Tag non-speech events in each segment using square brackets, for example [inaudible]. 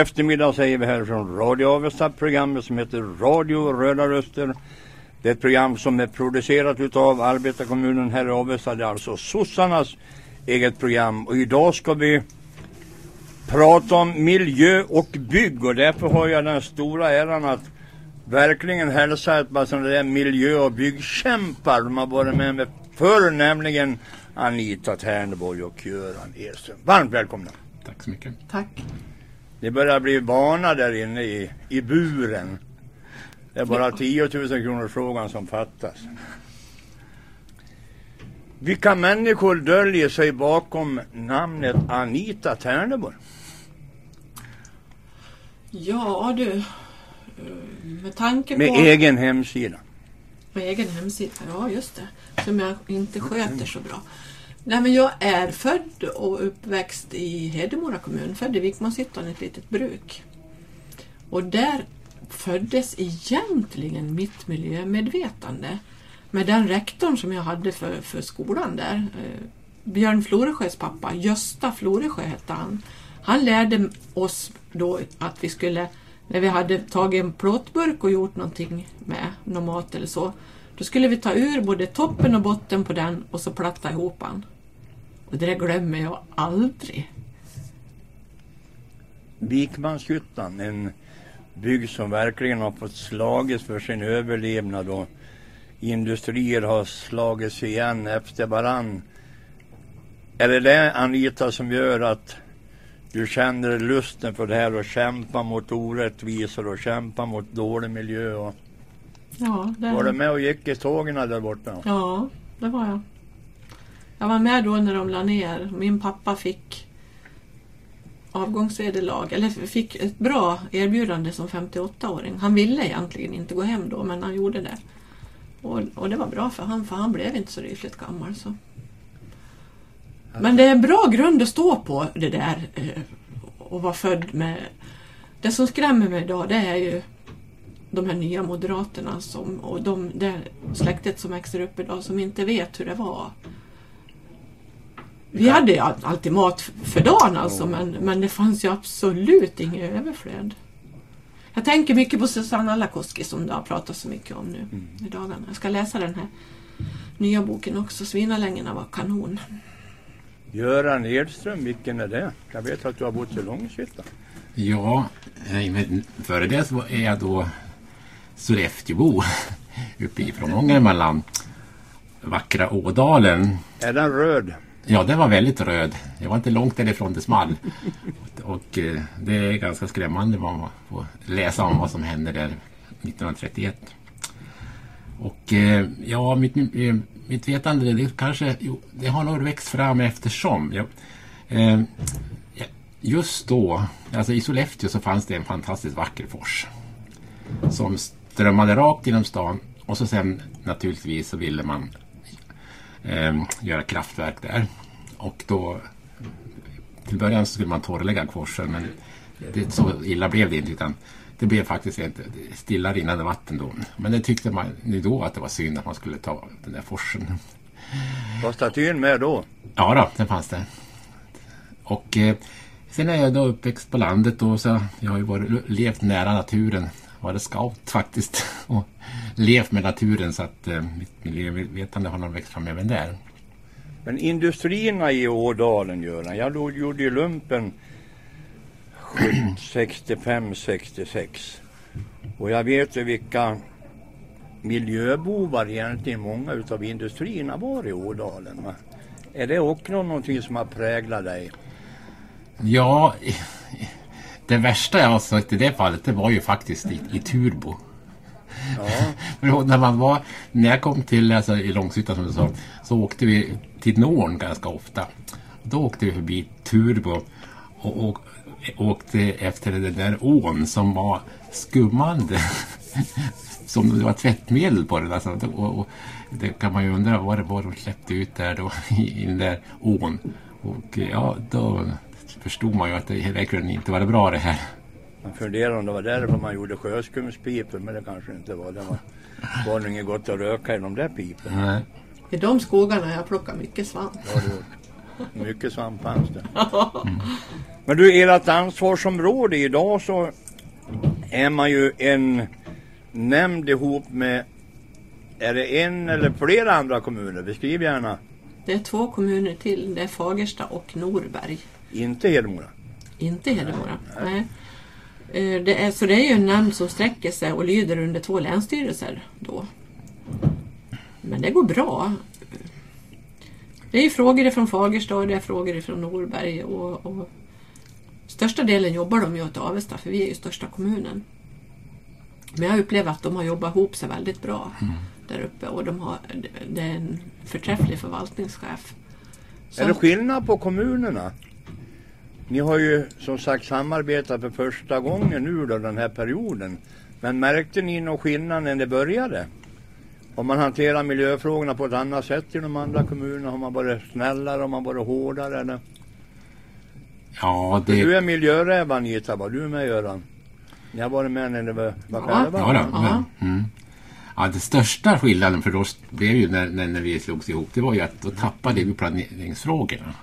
eftermiddag säger vi här från Radio Avesta, programmet som heter Radio Röda Röster. Det är ett program som är producerat utav arbetarkommunen här i Avesta. Det är alltså sossarnas eget program. Och idag ska vi prata om miljö och bygg och därför har jag den stora äran att verkligen hälsa ett par sådana där miljö och byggkämpar. De har varit med mig förr, nämligen Anita Tärneborg och Göran Edström. Varmt välkomna! Tack så mycket. Tack. Det börjar bli vana där inne i, i buren. Det är bara 10 000 kronor frågan som fattas. Vilka människor döljer sig bakom namnet Anita Tärneborg? Ja du, med tanke på... Med egen hemsida. Med egen hemsida, ja just det. Som jag inte sköter så bra. Nej men jag är född och uppväxt i Hedemora kommun, född i Vikmanshyttan, ett litet bruk. Och där föddes egentligen mitt miljömedvetande med den rektorn som jag hade för, för skolan där. Eh, Björn Floresjös pappa, Gösta Floresjö hette han. Han lärde oss då att vi skulle, när vi hade tagit en plåtburk och gjort någonting med någon mat eller så, då skulle vi ta ur både toppen och botten på den och så platta ihop den. Och det där glömmer jag aldrig. Vikmanshyttan, en bygd som verkligen har fått slagits för sin överlevnad och industrier har slagits igen efter varann. Är det det Anita som gör att du känner lusten för det här och kämpa mot orättvisor och kämpa mot dålig miljö? Och Ja, det... var du med och gick i tågen där borta? Ja, det var jag. Jag var med då när de la ner. Min pappa fick avgångsvederlag, eller fick ett bra erbjudande som 58-åring. Han ville egentligen inte gå hem då, men han gjorde det. Och, och det var bra för han, för han blev inte så rysligt gammal. Så. Men det är en bra grund att stå på det där eh, och vara född med. Det som skrämmer mig idag det är ju de här nya moderaterna som, och de, det släktet som växer upp idag som inte vet hur det var. Vi hade alltid mat för dagen alltså, men, men det fanns ju absolut inget överflöd. Jag tänker mycket på Susanna Lakoski som det har pratat så mycket om nu i dagarna. Jag ska läsa den här nya boken också. Svinalängorna var kanon. Göran Edström, vilken är det? Jag vet att du har bott i Långshyttan. Ja, men före det så är jag då Sollefteåbo [laughs] uppe ifrån Ångermanland. Vackra Ådalen. Är den röd? Ja, den var väldigt röd. Jag var inte långt därifrån det small. Och eh, det är ganska skrämmande vad man får läsa om vad som hände där 1931. Och eh, ja, mitt, eh, mitt vetande det kanske, jo, det har nog växt fram eftersom. Eh, ja, just då, alltså i Sollefteå så fanns det en fantastiskt vacker fors. Som strömmade rakt genom stan och så sen naturligtvis så ville man eh, göra kraftverk där. Och då till början så skulle man torrlägga forsen men det, så illa blev det inte utan det blev faktiskt ett stilla rinnande vatten då. Men det tyckte man ju då att det var synd att man skulle ta den där forsen. Var statyn med då? Ja då, den fanns där. Och eh, sen är jag då uppväxt på landet och så jag har ju varit, levt nära naturen. Varit scout faktiskt [laughs] och levt med naturen så att eh, mitt miljövetande har nog växt fram även där. Men industrierna i Ådalen, Göran. Jag då gjorde ju lumpen 65, 66. [clears throat] Och jag vet ju vilka miljöbovar egentligen många utav industrierna var i Ådalen. Va? Är det också någonting som har präglat dig? Ja, det värsta jag har sett i det fallet det var ju faktiskt i, i Turbo. Ja, [laughs] när, man var, när jag kom till alltså, i Långshyttan som du sa så åkte vi till Norn ganska ofta. Då åkte vi förbi Turbo och, och åkte efter den där ån som var skummande. [laughs] som det var tvättmedel på den. Alltså, och, och, det kan man ju undra vad det var de släppte ut där då i, [laughs] i den där ån. Och ja, då förstod man ju att det, det kunde inte vara bra det här. man funderar om det var därför man gjorde sjöskumspipor, men det kanske inte var. Det var, var nog inget gott att röka i de där piporna. Nej. I de skogarna har jag plockat mycket svamp. Det du gjort. Mycket svamp fanns det. [laughs] Men du, ert ansvarsområde idag så är man ju en nämnd ihop med, är det en eller flera andra kommuner? Beskriv gärna. Det är två kommuner till. Det är Fagersta och Norberg. Inte Hedemora. Inte Hedemora. Nej. Eh, Det är, så det är ju en nämnd som sträcker sig och lyder under två länsstyrelser då. Men det går bra. Det är ju frågor från Fagersta och det är frågor från Norberg. Och, och största delen jobbar de ju åt Avesta för vi är ju största kommunen. Men jag upplever att de har jobbat ihop sig väldigt bra där uppe och de har, det är en förträfflig förvaltningschef. Är det skillnad på kommunerna? Ni har ju som sagt samarbetat för första gången nu då den här perioden. Men märkte ni någon skillnad när det började? Har man hanterat miljöfrågorna på ett annat sätt i de andra kommunerna? Har man varit snällare? Har man varit hårdare? Eller? Ja, Du det... är miljöräv Anita, var du med Göran? Ni har varit med när det var, var Ja. själva? Ja, då, Ja. mm. ja, det största skillnaden för oss blev ju när, när, när vi slogs ihop, det var ju att då tappade vi planeringsfrågorna.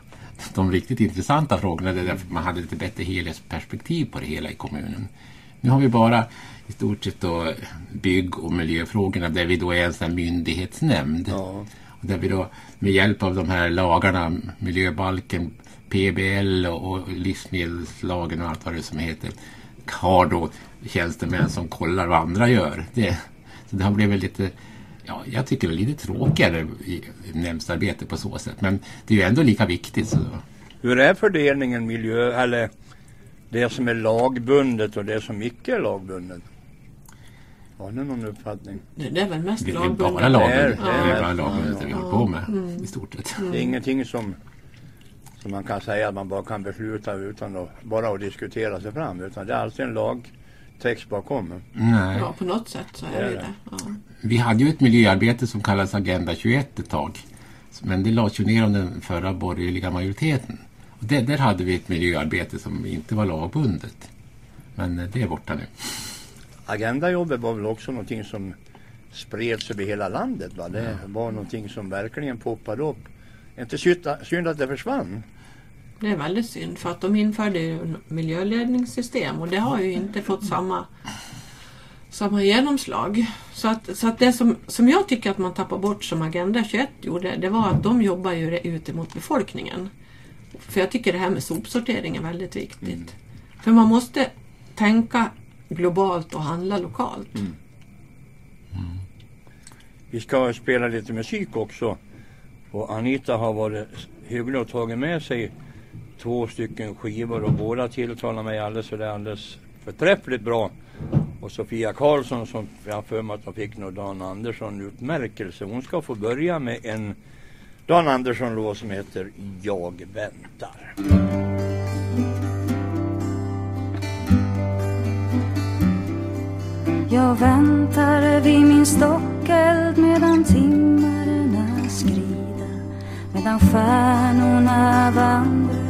De riktigt intressanta frågorna, det är därför man hade lite bättre helhetsperspektiv på det hela i kommunen. Nu har vi bara i stort sett då bygg och miljöfrågorna där vi då är en sån myndighetsnämnd. Ja. Och där vi då med hjälp av de här lagarna, miljöbalken, PBL och livsmedelslagen och allt vad det som heter, har då tjänstemän som kollar vad andra gör. Det, så det har blivit lite, ja, jag tycker det är lite tråkigare nämndsarbete på så sätt. Men det är ju ändå lika viktigt. Så. Hur är fördelningen miljö, eller det som är lagbundet och det som icke är lagbundet? Har ni någon uppfattning? Det, det är väl mest Det är lagbundet. bara lagbundet, Det är- det är- bara lagbundet det vi håller på med Mm. i stort sett. Det är ingenting som, som man kan säga att man bara kan besluta utan att bara att diskutera sig fram. Utan det är alltid en lagtext bakom. Nej. Ja, på något sätt så är det det. Ja. Vi hade ju ett miljöarbete som kallades Agenda 21 ett tag. Men det lades ju ner av den förra borgerliga majoriteten. Och det, där hade vi ett miljöarbete som inte var lagbundet. Men eh, det är borta nu. Agendajobbet var väl också någonting som spreds över hela landet. Va? Det var någonting som verkligen poppade upp. Inte synd att det försvann? Det är väldigt synd för att de införde ju miljöledningssystem och det har ju inte fått samma, samma genomslag. Så att, så att det som, som jag tycker att man tappar bort som Agenda 21 gjorde, det var att de jobbar ju ut emot befolkningen. För jag tycker det här med sopsortering är väldigt viktigt. För man måste tänka globalt och handla lokalt. Vi ska spela lite musik också. Och Anita har varit hygglig och tagit med sig två stycken skivor och båda tilltalar mig alldeles för det är alldeles förträffligt bra. Och Sofia Karlsson som jag har för mig att hon fick någon Dan Andersson-utmärkelse. Hon ska få börja med en Dan Andersson-låt som heter Jag väntar. Jag väntar vid min stockeld medan timmarna skrider Medan stjärnorna vandrar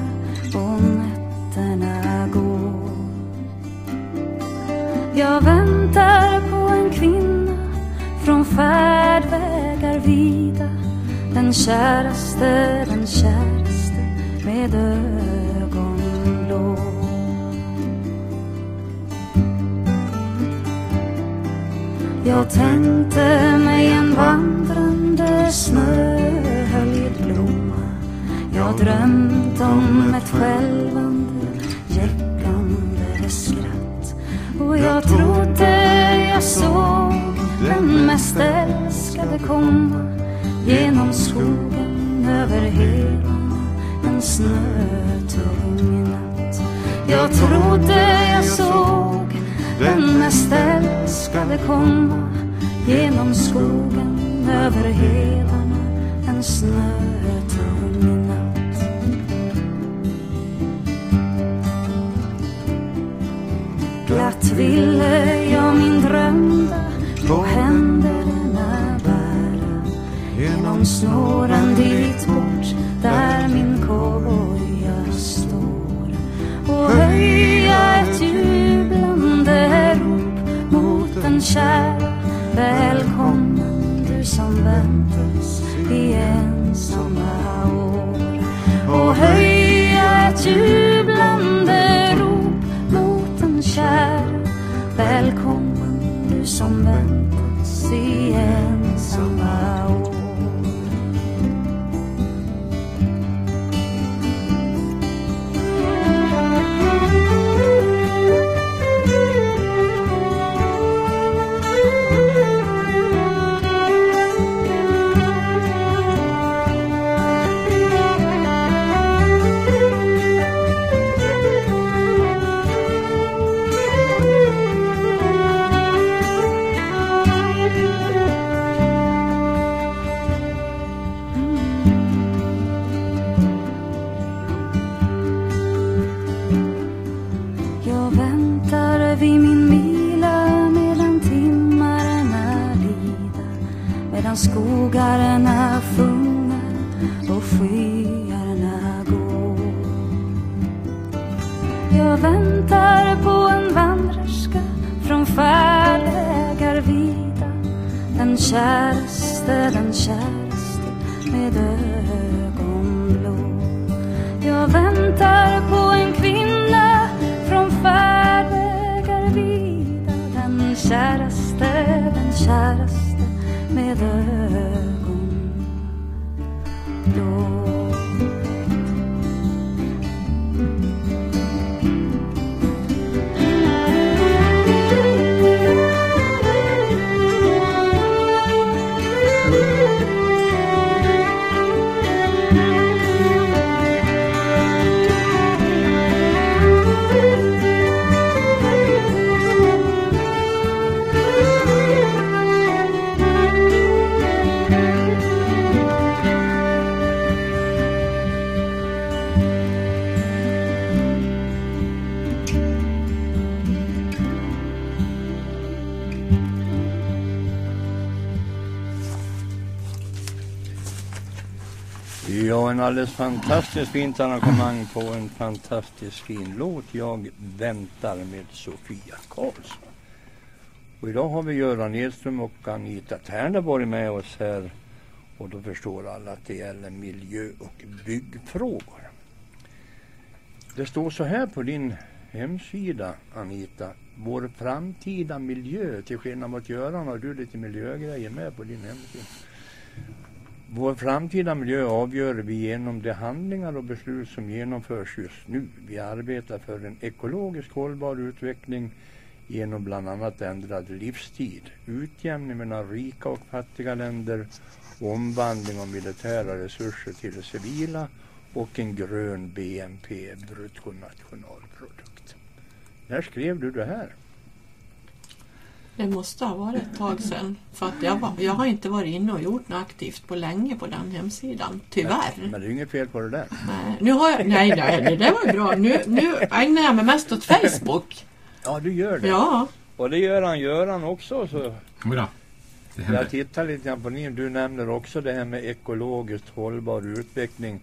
Jag väntar på en kvinna från färdvägar vida. Den käraste, den käraste med ögonblå Jag tänkte mig en vandrande snöhöljd blomma Jag drömt om ett skälvande, Och jag trodde jag såg den mest älskade komma Genom skogen över hela en snötung natt. Jag trodde jag såg den mest älskade komma genom skogen över hedarna en snötung Glatt ville jag min drömda på händerna bära genom snåren dit bort där min koja står. Och höja ett jublande rop mot den kära välkommen du som väntas i ensamma år. Och höja ett jublande du som väntas i alldeles fantastiskt fint arrangemang på en fantastiskt fin låt. Jag väntar med Sofia Karlsson. Och idag har vi Göran Edström och Anita Terneborg med oss här. Och då förstår alla att det gäller miljö och byggfrågor. Det står så här på din hemsida, Anita. Vår framtida miljö, till skillnad mot Göran har du lite miljögrejer med på din hemsida. Vår framtida miljö avgör vi genom de handlingar och beslut som genomförs just nu. Vi arbetar för en ekologiskt hållbar utveckling genom bland annat ändrad livstid, utjämning mellan rika och fattiga länder, omvandling av militära resurser till det civila och en grön BNP, bruttonationalprodukt. När skrev du det här? Det måste ha varit ett tag sedan. För att jag, var, jag har inte varit inne och gjort något aktivt på länge på den hemsidan. Tyvärr. Men det är inget fel på det där. Nej, nu har jag, nej, nej, det där var bra. Nu, nu ägnar jag mig mest åt Facebook. Ja, du gör det. Ja, Och det gör han Göran också. Så. Det Jag tittar lite grann på din. Du nämner också det här med ekologiskt hållbar utveckling.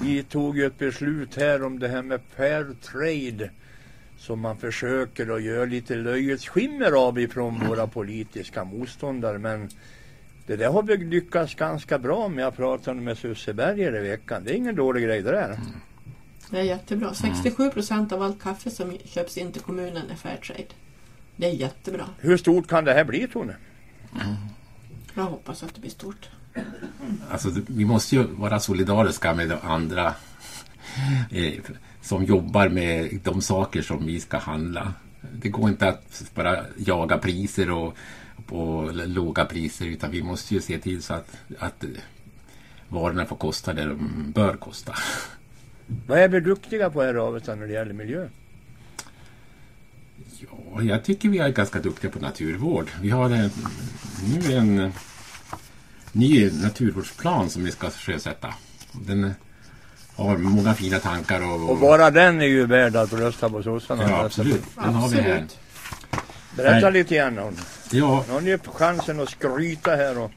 Vi tog ju ett beslut här om det här med fair trade som man försöker att göra lite löjets skimmer av ifrån våra politiska motståndare. Men det där har vi lyckats ganska bra med. Jag pratade med Susse Berger i veckan. Det är ingen dålig grej det där. det är jättebra. 67 procent av allt kaffe som köps in till kommunen är Fairtrade. Det är jättebra. Hur stort kan det här bli Tone? Jag hoppas att det blir stort. Alltså, vi måste ju vara solidariska med de andra [laughs] som jobbar med de saker som vi ska handla. Det går inte att bara jaga priser och på låga priser utan vi måste ju se till så att, att, varorna får kosta det de bör kosta. Vad är vi duktiga på här Avesta när det gäller miljö? Ja, jag tycker vi är ganska duktiga på naturvård. Vi har en, nu en ny naturvårdsplan som vi ska sjösätta. Den har många fina tankar och, Och bara den är ju värd att rösta på sossarna. ja, absolut. Den har vi här. Berätta Nej. lite grann om Ja, Nu har ni chansen att skryta här och...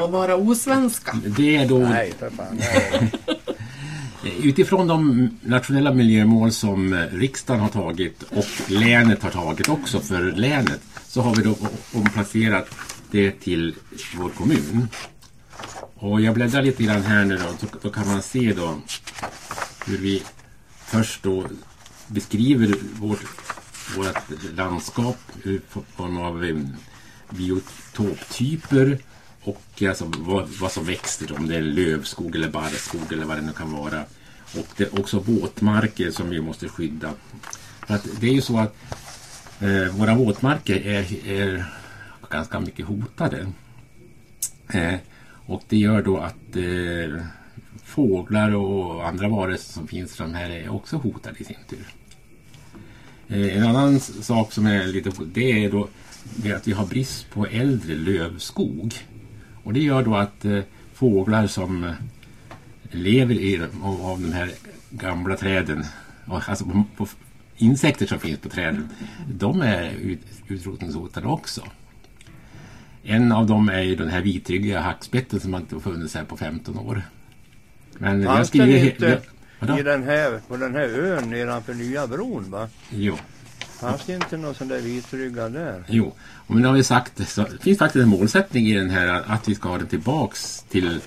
Och vara osvenska. det är då Nej, för fan. Nej. [laughs] Utifrån de nationella miljömål som eh, riksdagen har tagit och länet har tagit också för länet så har vi då omplacerat det till vår kommun. Och jag bläddrar lite grann här nu då, så, då kan man se då hur vi först då beskriver vårt, vårt landskap i form av eh, biotoptyper och eh, alltså vad, vad som växer, om det är lövskog eller barrskog eller vad det nu kan vara. Och det är också våtmarker som vi måste skydda. För att det är ju så att eh, våra våtmarker är, är ganska mycket hotade. Eh, och det gör då att eh, fåglar och andra varelser som finns i de här är också hotade i sin tur. Eh, en annan sak som är lite det är då det är att vi har brist på äldre lövskog. Och det gör då att eh, fåglar som lever i av, av de här gamla träden, och alltså på, på insekter som finns på träden, de är ut, utrotningshotade också. En av dem är ju den här vitryggiga hackspetten som inte har funnits här på 15 år. Men jag skriver... inte i den här, på den här ön nedanför nya bron va? Jo. Fanns det inte någon sån där vitryggad där? Jo, och nu har vi sagt så det finns faktiskt en målsättning i den här att vi ska ha den tillbaks till,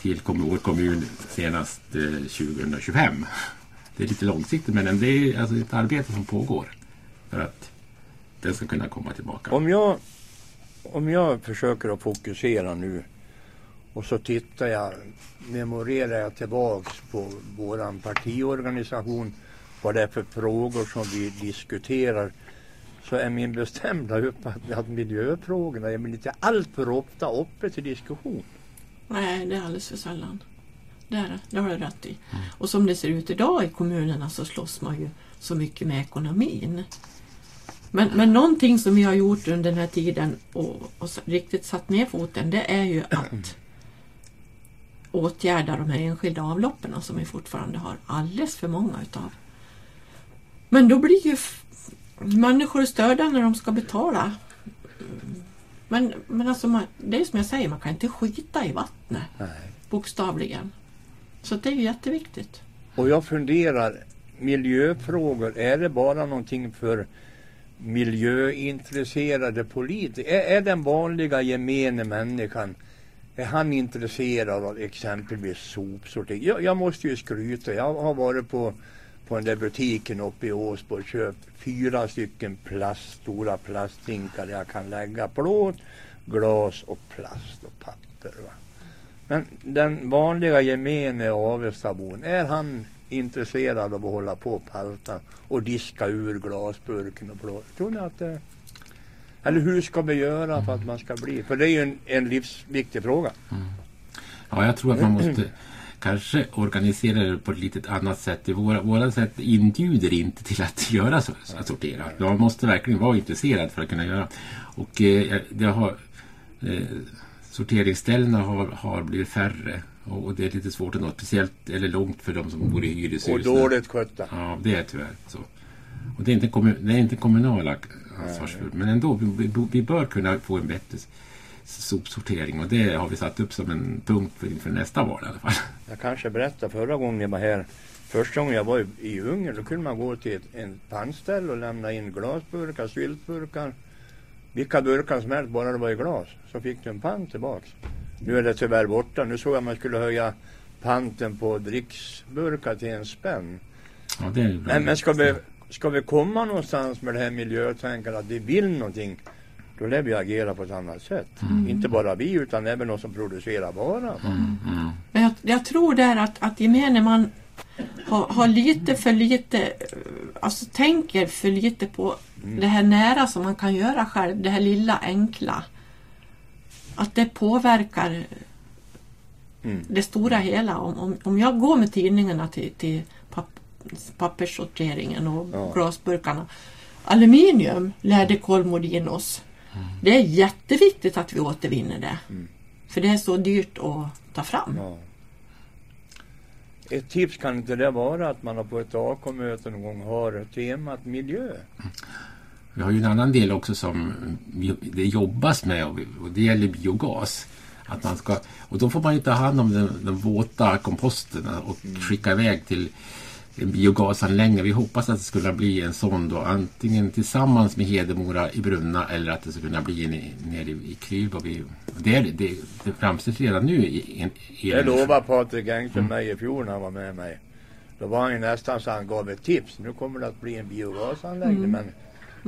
till vår kommun senast eh, 2025. Det är lite långsiktigt men det är alltså ett arbete som pågår för att den ska kunna komma tillbaka. Om jag, om jag försöker att fokusera nu och så tittar jag, memorerar jag tillbaks på våran partiorganisation, vad det är för frågor som vi diskuterar, så är min bestämda uppfattning att miljöfrågorna är inte alltför ofta uppe till diskussion. Nej, det är alldeles för sällan. Det är det, det har du rätt i. Och som det ser ut idag i kommunerna så slåss man ju så mycket med ekonomin. Men, men någonting som vi har gjort under den här tiden och, och riktigt satt ner foten det är ju att åtgärda de här enskilda avloppen som vi fortfarande har alldeles för många utav. Men då blir ju människor störda när de ska betala. Men, men alltså, man, det är som jag säger, man kan inte skita i vattnet. Nej. Bokstavligen. Så det är ju jätteviktigt. Och jag funderar, miljöfrågor, är det bara någonting för miljöintresserade politiker? Är, är den vanliga gemene människan, är han intresserad av exempelvis sopsortering? Jag, jag måste ju skryta, jag har varit på, på den där butiken uppe i Åsbo och köpt fyra stycken plast, stora plasthinkar där jag kan lägga plåt, glas och plast och papper. Va? Men den vanliga gemene Avestabon, är han intresserad av att hålla på och palta och diska ur glasburken och plåt? Tror ni att det... Eller hur ska vi göra för att man ska bli? För det är ju en, en livsviktig fråga. Mm. Ja, jag tror att man måste kanske organisera det på ett lite annat sätt. Våra, våra sätt inbjuder inte till att [laughs] göra så, att sortera. Man måste verkligen vara intresserad för att kunna göra. Och eh, det har, eh, sorteringsställena har, har blivit färre. Och, och det är lite svårt att nå, speciellt eller långt för de som bor i hyreshus. Och dåligt skötta. Ja, det är tyvärr så. Och det är inte, kommun, det är inte kommunala ansvarsfull. Men ändå, vi, vi, bör kunna få en bättre sopsortering. Och det har vi satt upp som en punkt för, inför nästa val i alla fall. [laughs] Jag kanske berättade förra gången jag var här. Första gången jag var i, i Ungern då kunde man gå till ett, en pantställ och lämna in glasburkar, syltburkar. Vilka burkar som helst, bara det var i glas. Så fick du en pant tillbaks. Nu är det tyvärr borta. Nu såg jag att man skulle höja panten på dricksburkar till en spänn. Ja, det är bra. Men, men ska, vi, ska vi komma någonstans med det här miljötänkandet att vi vill någonting. Då lär vi agera på ett annat sätt. Inte bara vi utan även de som producerar varan. Mm, mm. Men jag, jag tror där att, att gemene man har, har lite för lite, eh, alltså tänker för lite på det här nära som man kan göra själv, det här lilla enkla. Att det påverkar Mm. Det stora hela. Om, om, om jag går med tidningarna till, till papp, papperssorteringen och Ja. glasburkarna. Aluminium lärde Kolmodinos. Det är jätteviktigt att vi återvinner det. Mm. För det är så dyrt att ta fram. Ja. Ett tips kan inte det vara att man har på ett AK-möte någon gång har temat miljö? Vi har ju en annan del också som det jobbas med och det gäller biogas. Att man ska, och då får man ju ta hand om den, den våta komposten och skicka iväg till en biogasanläggning. Vi hoppas att det skulle bli en sån då antingen tillsammans med Hedemora i Brunna eller att det skulle kunna bli en, nere i, Krylbo. Vi- Det, är- det, det framställs redan nu i, en i Det lovade Patrik Engström mig i fjol när han var med mig. Då var han ju nästan så han gav ett tips. Nu kommer det att bli en biogasanläggning men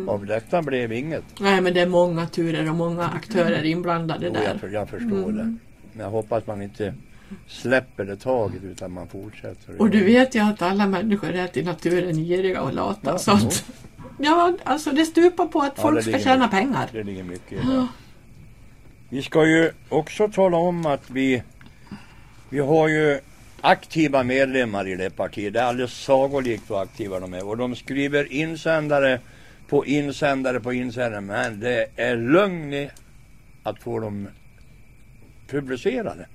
av detta blev inget. Nej men det är många turer och många aktörer inblandade Jo, jag, där. för- jag förstår det. Men jag hoppas man inte släpper det taget utan man fortsätter. Och du vet ju att alla människor är till naturen giriga och lata. Ja, så att, ja, alltså det stupar på att Ja, folk ska tjäna mycket. pengar. Det ligger mycket i det. Vi ska ju också tala om att vi, vi har ju aktiva medlemmar i det partiet. Det är alldeles sagolikt vad aktiva de är. Och de skriver insändare på insändare på insändare. Men det är lögn i att få dem publicerade.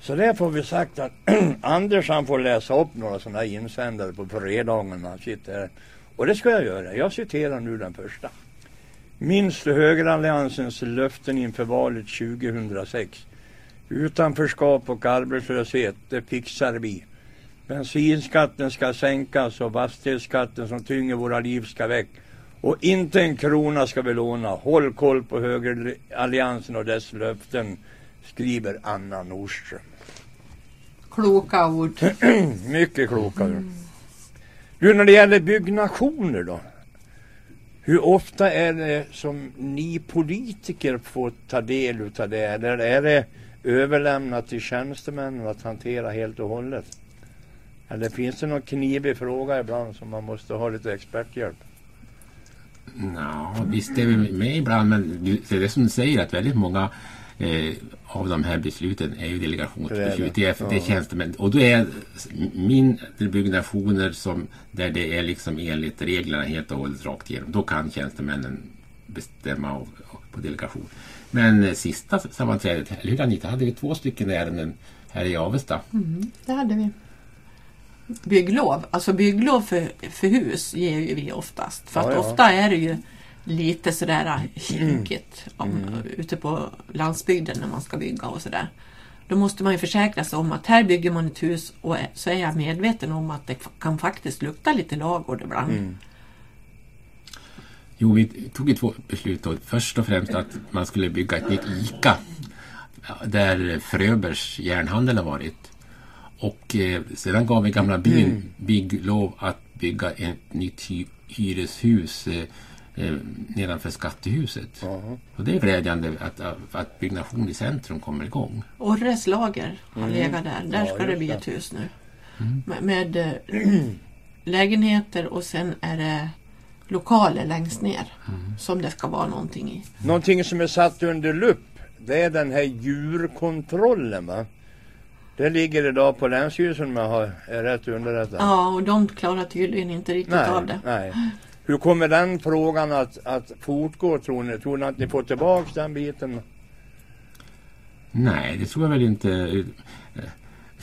Så därför har vi sagt att [clears throat] Anders han får läsa upp några sådana här insändare på fredagen när han sitter här. Och det ska jag göra. Jag citerar nu den första. Minns du högeralliansens löften inför valet 2006? Utanförskap och arbetslöshet, det fixar vi. Bensinskatten ska sänkas och fastighetsskatten som tynger våra liv ska väck. Och inte en krona ska vi låna. Håll koll på högeralliansen och dess löften, skriver Anna Nordström. Kloka ord. [clears throat] Mycket kloka ord. Du, när det gäller byggnationer då? Hur ofta är det som ni politiker får ta del utav det? Eller är det överlämnat till tjänstemännen att hantera helt och hållet? Eller finns det någon knivig fråga ibland som man måste ha lite experthjälp? Ja, visst är vi med ibland, men det är det som du säger att väldigt många eh, av de här besluten är ju delegationsbeslut. Det är, det är tjänstemän. Och då är mindre byggnationer som, där det är liksom enligt reglerna helt och hållet rakt igenom. Då kan tjänstemännen bestämma av, på delegation. Men eh, sista sammanträdet, eller hur Anita, hade vi två stycken ärenden här i Avesta. Det hade vi. Bygglov, alltså bygglov för, för hus ger ju vi oftast. För Ja, att ja. ofta är det ju lite sådär kinkigt om, ute på landsbygden när man ska bygga och sådär. Då måste man ju försäkra sig om att här bygger man ett hus och så är jag medveten om att det kan faktiskt lukta lite lagård ibland. Jo, vi tog ju två beslut då. Först och främst att man skulle bygga ett nytt ICA där Fröbers järnhandel har varit. Och eh, sedan gav vi gamla byn bygglov att bygga ett nytt hy hyreshus eh, eh, nedanför skattehuset. Jaha. Och det är glädjande att, att byggnation i centrum kommer igång. Orres lager har legat där. Där Ja, ska det bli ett hus nu. Med, med eh, [clears throat] lägenheter och sen är det lokaler längst ner som det ska vara någonting i. Någonting som är satt under lupp, det är den här djurkontrollen va? Det ligger idag på Länsstyrelsen om jag har, är rätt underrättad. Ja, och de klarar tydligen inte riktigt av nej, det. nej. Hur kommer den frågan att, att fortgå tror ni? Tror ni att ni får tillbaks den biten? Nej, det tror jag väl inte. eh,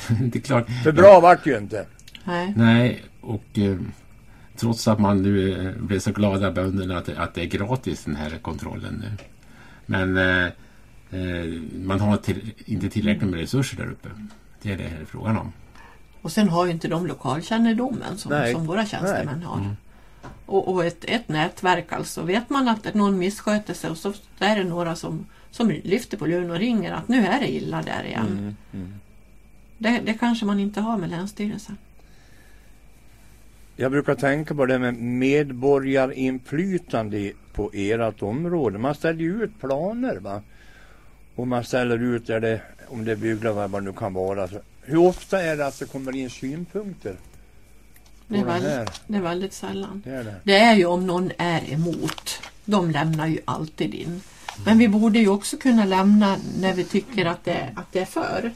[laughs] Det är klart. För bra vart det ju inte. Nej. Nej, och eh, trots att man nu eh, blev så glada bönderna att, det- att det är gratis den här kontrollen nu. Men eh, eh, man har till, inte tillräckligt med resurser där uppe. Det är det här är frågan om. Och sen har ju inte de lokalkännedomen som, Nej. som våra tjänstemän har. Och, och ett, ett nätverk alltså. Vet man att någon missköter sig och så är det några som, som lyfter på luren och ringer att nu är det illa där igen. Det, det kanske man inte har med Länsstyrelsen. Jag brukar tänka på det med medborgarinflytande på ert område. Man ställer ju ut planer va. Och man ställer ut där det, om det är bygglov eller vad det nu kan vara. Så hur ofta är det att det kommer in synpunkter? Det är, väldigt, det är väldigt sällan. Det är det. Det är ju om någon är emot. De lämnar ju alltid in. Men vi borde ju också kunna lämna när vi tycker att det, att det är för.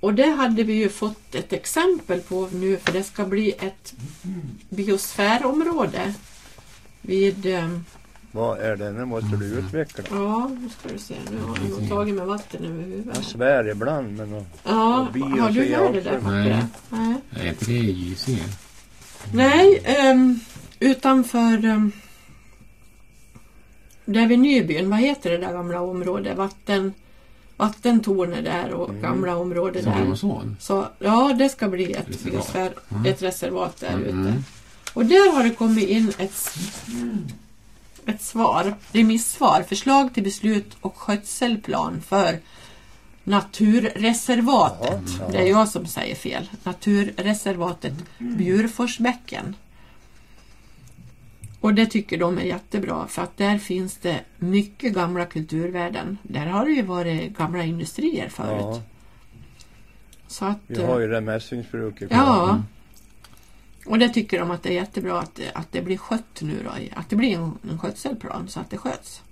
Och det hade vi ju fått ett exempel på nu för det ska bli ett biosfärområde vid eh, Vad är det? Nu måste du utveckla. Ja, nu ska du se. Nu har jag nog tagit med vatten över Jag huvudet. svär ibland men och- Ja, och har du jag hört det där Nej. pappret? Nej. Är inte det Gysinge? Nej, ehm, utanför um, där vid Nybyn, vad heter det där gamla området? Vatten, vattentornet där och Mm. gamla området där. Solomonsson? Så ja, det ska bli ett Reservat. Mm. ett reservat där ute. Mm. Och där har det kommit in ett, s- ett svar, remissvar, förslag till beslut och skötselplan för naturreservatet. Jaha, ja. Det är jag som säger fel. Naturreservatet Bjurforsbäcken. Och det tycker de är jättebra för att där finns det mycket gamla kulturvärden. Där har det ju varit gamla industrier förut. Ja, Så att, vi har ju det mässingsbruket. Ja. Och det tycker de att det är jättebra att, att det blir skött nu då. Att det blir en, en skötselplan så att det sköts.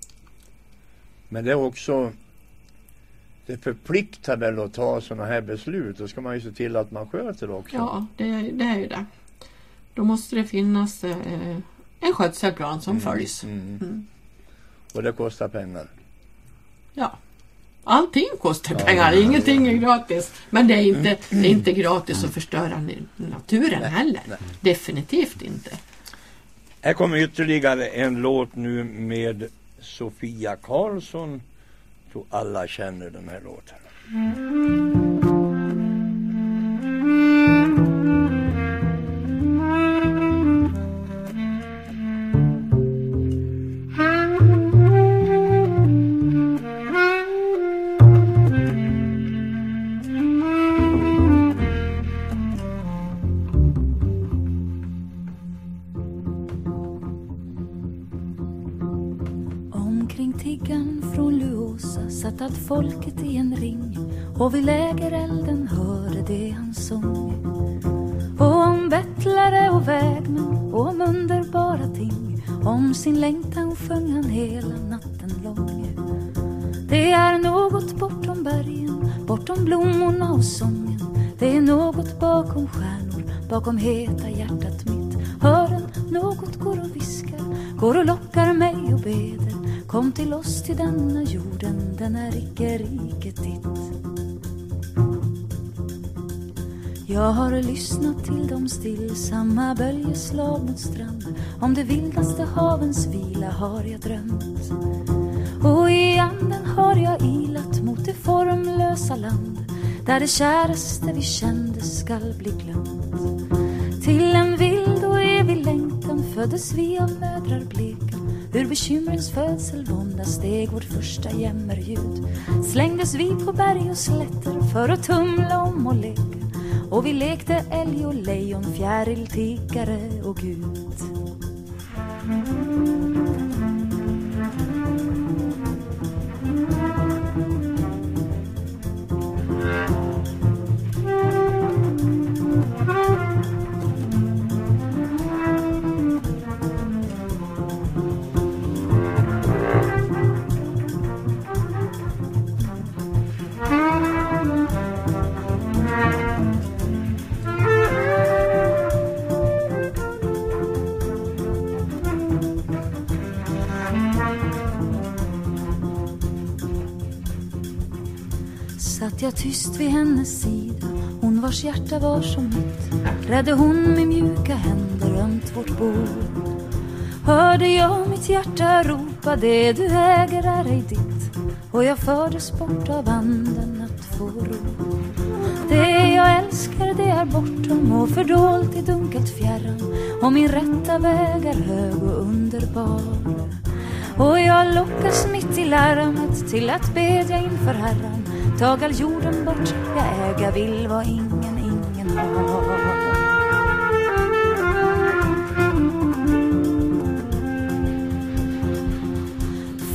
Men det är också det förpliktar väl att ta sådana här beslut. Då ska man ju se till att man sköter det också. Ja, det, det är ju det. Då måste det finnas eh, en skötselplan som följs. Mm. Mm. Och det kostar pengar. Ja. Allting kostar pengar, ingenting är gratis. Men det är inte, det är inte gratis att förstöra naturen heller. nej. Definitivt inte. Här kommer ytterligare en låt nu med Sofia Karlsson. Jag tror alla känner den här låten. Folket i en ring och vid lägerelden hörde det han sång. Och om bettlare och vägmän och om underbara ting om sin längtan sjöng han hela natten lång. Det är något bortom bergen, bortom blommorna och sången. Det är något bakom stjärnor, bakom heta hjärtat mitt. Hör den, något går och viskar, går och lockar mig och ber Kom till oss till denna jorden, den är icke riket ditt. Jag har lyssnat till de stillsamma böljeslag mot strand. Om det vildaste havens vila har jag drömt. Och i anden har jag ilat mot det formlösa land Där det käraste vi kände skall bli glömt. Till en vild och evig längtan föddes vi av mödrar bleka. Ur bekymrens födselvånda steg vårt första jämmerljud Slängdes vi på berg och slätter för att tumla om och leka och vi lekte älg och lejon, fjäril, tiggare och Gud. Tyst vid hennes sida. Hon vars hjärta var som mitt. Rädde hon med mjuka händer ömt vårt bord. Hörde jag mitt hjärta ropa Det du äger är ej ditt. Och jag fördes bort av anden att få ro. Det jag älskar det är bortom och fördolt i dunkelt fjärran. Och min rätta väg är hög och underbar. Och jag lockas mitt i larmet till att bedja inför Herren Tagal jorden bort, jag äga vill vad ingen, ingen har.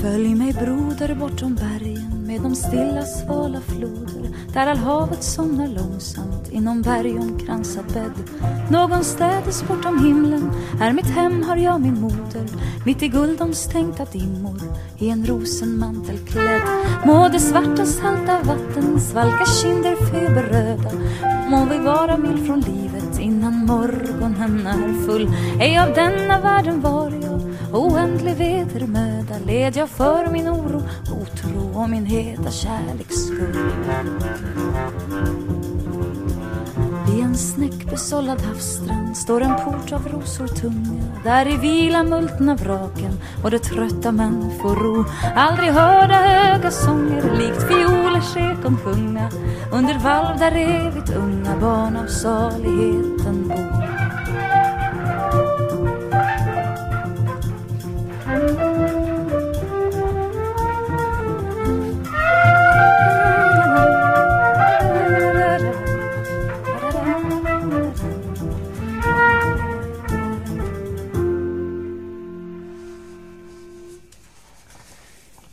Följ mig broder bortom bergen med de stilla svala floder där allhavet somnar långsamt inom bergomkransad bädd. Någonstädes bortom himlen är mitt hem, har jag min moder. Mitt i guldomstänkta dimmor i en rosenmantel klädd. Må det svarta salta vatten svalka kinder feberröda. Må vi vara mild från livet innan morgonen är full. Ej av denna världen var jag oändlig vedermöda led jag för min oro, otro och min heta kärleks skull. Vid en snäckbesållad havsstrand står en port av rosor tunga. Där i vila multna vraken och de trötta män får ro. Aldrig hörda höga sånger likt fiolers ekon sjunga. Under valv där evigt unga barn av saligheten bor.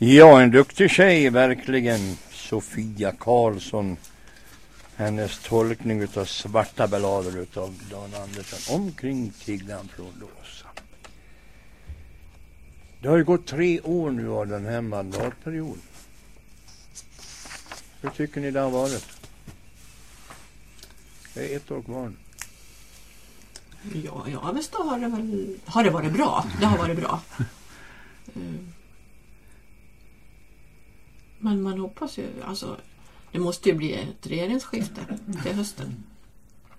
Ja, en duktig tjej verkligen. Sofia Karlsson. Hennes tolkning utav svarta ballader utav Dan Andersson. Omkring Tiglan från Låsa. Det har ju gått tre år nu av den här mandatperioden. Hur tycker ni det har varit? Det är ett år kvar. Ja, ja visst har det väl har det varit bra. Det har varit bra. [laughs] Eh, Men man hoppas ju, alltså det måste ju bli ett regeringsskifte till hösten.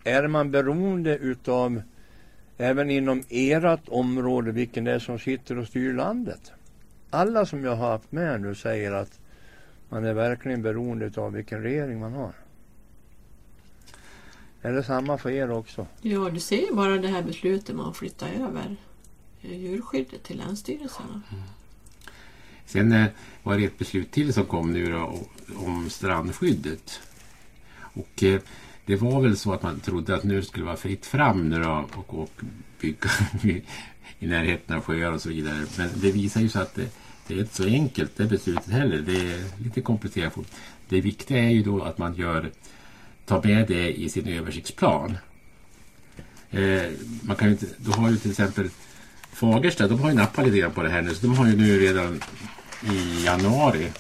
Är man beroende utav även inom ert område vilken det är som sitter och styr landet? Alla som jag har haft med nu säger att man är verkligen beroende av vilken regering man har. Är det samma för er också? Ja, du ser ju bara det här beslutet med att flytta över djurskyddet till länsstyrelserna. Sen eh, var det ett beslut till som kom nu då, om strandskyddet. Och eh, det var väl så att man trodde att nu skulle det vara fritt fram nu då och, och bygga [laughs] i, närheten av sjöar och så vidare. Men det visar ju sig att det, det är inte så enkelt det beslutet heller. Det är lite komplicerat. Det viktiga är ju då att man gör, tar med det i sin översiktsplan. Eh, man kan ju inte, då har ju till exempel Fagersta, de har ju nappat lite grann på det här nu. Så de har ju nu redan i januari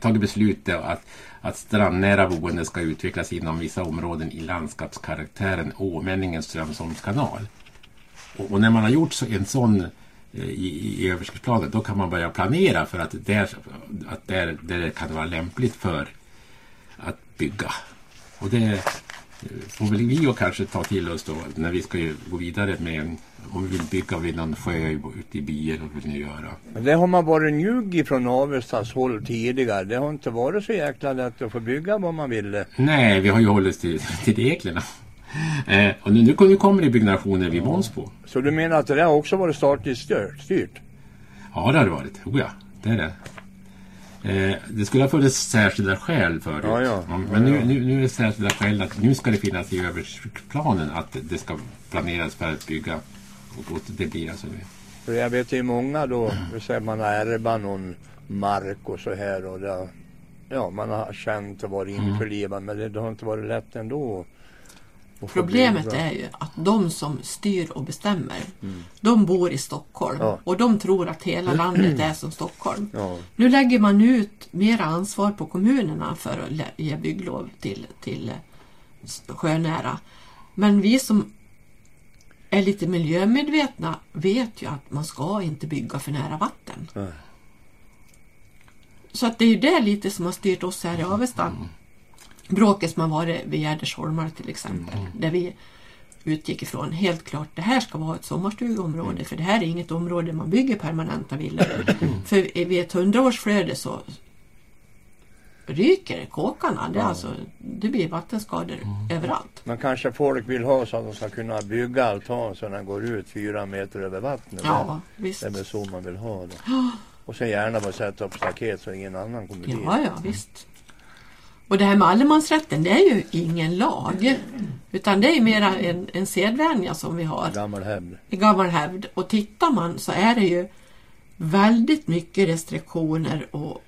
tagit beslut att, att strandnära boende ska utvecklas inom vissa områden i landskapskaraktären Åmänningens Strömsholmskanal. Och, och när man har gjort så, en sån eh, i, i översiktsplanen då kan man börja planera för att där, att där, där det kan vara lämpligt för att bygga. Och det får väl vi och kanske ta till oss då när vi ska gå vidare med om vi vill bygga vid någon sjö ute i byar och vill ni göra. Det har man varit njugg ifrån Avestas håll tidigare. Det har inte varit så jäkla lätt att få bygga vad man ville. Nej, vi har ju hållit till, till reglerna. Eh, och nu, nu kommer- det byggnationer vid Månsbo. Så du menar att det där också varit statligt styrt? Ja, det har det varit. Oh ja, det är det. Eh, det skulle ha funnits särskilda skäl för det. Ja, ja. Men nu, nu, nu är det särskilda skäl att nu ska det finnas i översiktsplanen att det ska planeras för att bygga. Och, och det blir alltså. För jag vet ju många då, säger man har ärvat någon mark och så här och det, ja man har känt och varit Mm. införlivad men det, det har inte varit lätt ändå. Problemet är ju att de som styr och bestämmer, de bor i Stockholm Ja. och de tror att hela landet är som Stockholm. Ja. Nu lägger man ut mera ansvar på kommunerna för att ge bygglov till, till eh, sjönära. Men vi som är lite miljömedvetna vet ju att man ska inte bygga för nära vatten. Nej. Så att det är ju det lite som har styrt oss här i Avesta. Bråket som har varit vid Gärdesholmar till exempel. Där vi utgick ifrån helt klart det här ska vara ett sommarstugeområde för det här är inget område man bygger permanenta villor. för vid ett hundraårsflöde så ryker kåkarna. Det, är alltså, det blir vattenskador överallt. Men kanske folk vill ha så att de ska kunna bygga altan så den går ut fyra meter över vattnet. Ja, visst. Det är väl så man vill ha det. Och sen gärna bara sätta upp staket så ingen annan kommer dit. Ja, ja, visst. Och det här med allemansrätten, det är ju ingen lag. Utan det är mera en, en sedvänja som vi har Gammal hävd. gammal hävd. Och tittar man så är det ju väldigt mycket restriktioner och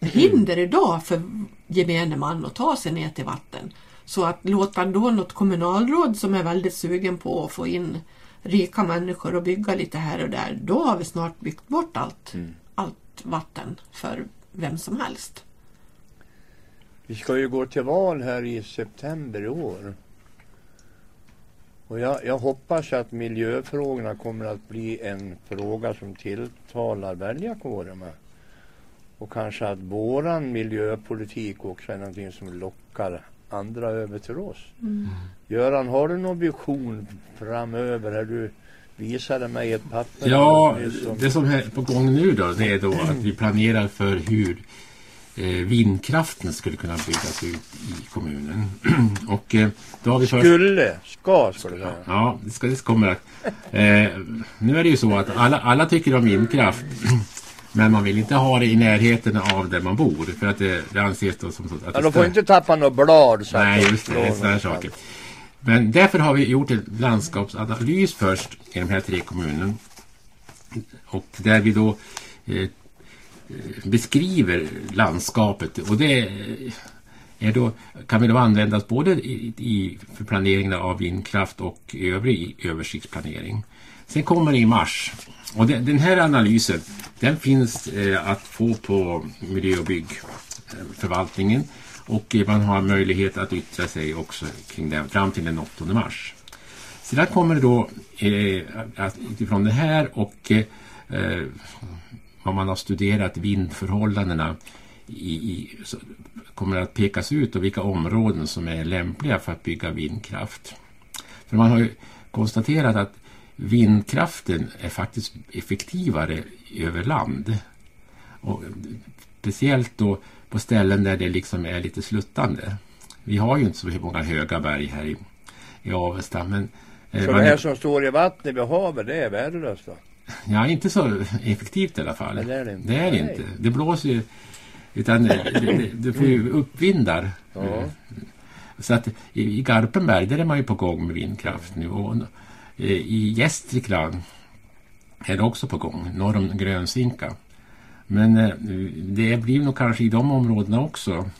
hinder idag för gemene man att ta sig ner till vatten. Så att låta då något kommunalråd som är väldigt sugen på att få in rika människor och bygga lite här och där, då har vi snart byggt bort allt, allt vatten för vem som helst. Vi ska ju gå till val här i september i år. Och jag, jag hoppas att miljöfrågorna kommer att bli en fråga som tilltalar väljarkåren. Och kanske att våran miljöpolitik också är någonting som lockar andra över till oss. Göran, har du någon vision framöver? Här du visade mig ett papper. Ja, det som är på gång nu då, det är då att vi planerar för hur vindkraften skulle kunna byggas ut i kommunen. [clears throat] Och eh, då har vi först... Skulle, ska, ska du säga. Ja, det, ska, det kommer att... Eh, nu är det ju så att alla, alla tycker om vindkraft. [clears throat] Men man vill inte ha det i närheten av där man bor. För att det, det anses då som så att Ja, de får inte tappa några blad. Så Nej, just det. sådana saker. Men därför har vi gjort en landskapsanalys först i de här tre kommunerna. Och där vi då eh, eh, beskriver landskapet. Och det är då, kan vi då användas både i, i, för planeringen av vindkraft och övrig översiktsplanering. Sen kommer det i mars. Och den, den här analysen den finns eh, att få på miljö och byggförvaltningen. Och man har möjlighet att yttra sig också kring det fram till den 8 mars. Sedan kommer det då eh, att utifrån det här och eh, vad man har studerat vindförhållandena i, i, kommer att pekas ut och vilka områden som är lämpliga för att bygga vindkraft. För man har ju konstaterat att vindkraften är faktiskt effektivare över land. Och speciellt då på ställen där det liksom är lite sluttande. Vi har ju inte så många höga berg här i, i Avesta. Men, eh, Så det är- här som står i vattnet vid havet, det är värdelöst då? Ja, inte så effektivt i alla fall. Det är det inte. Det är det inte. Det blåser ju... Utan det, det, får ju uppvindar. Ja. Så att i, Garpenberg, där är man ju på gång med vindkraft nu. Och eh, i Gästrikland är det också på gång, norr om Grönsinka. Men eh, det blir nog kanske i de områdena också.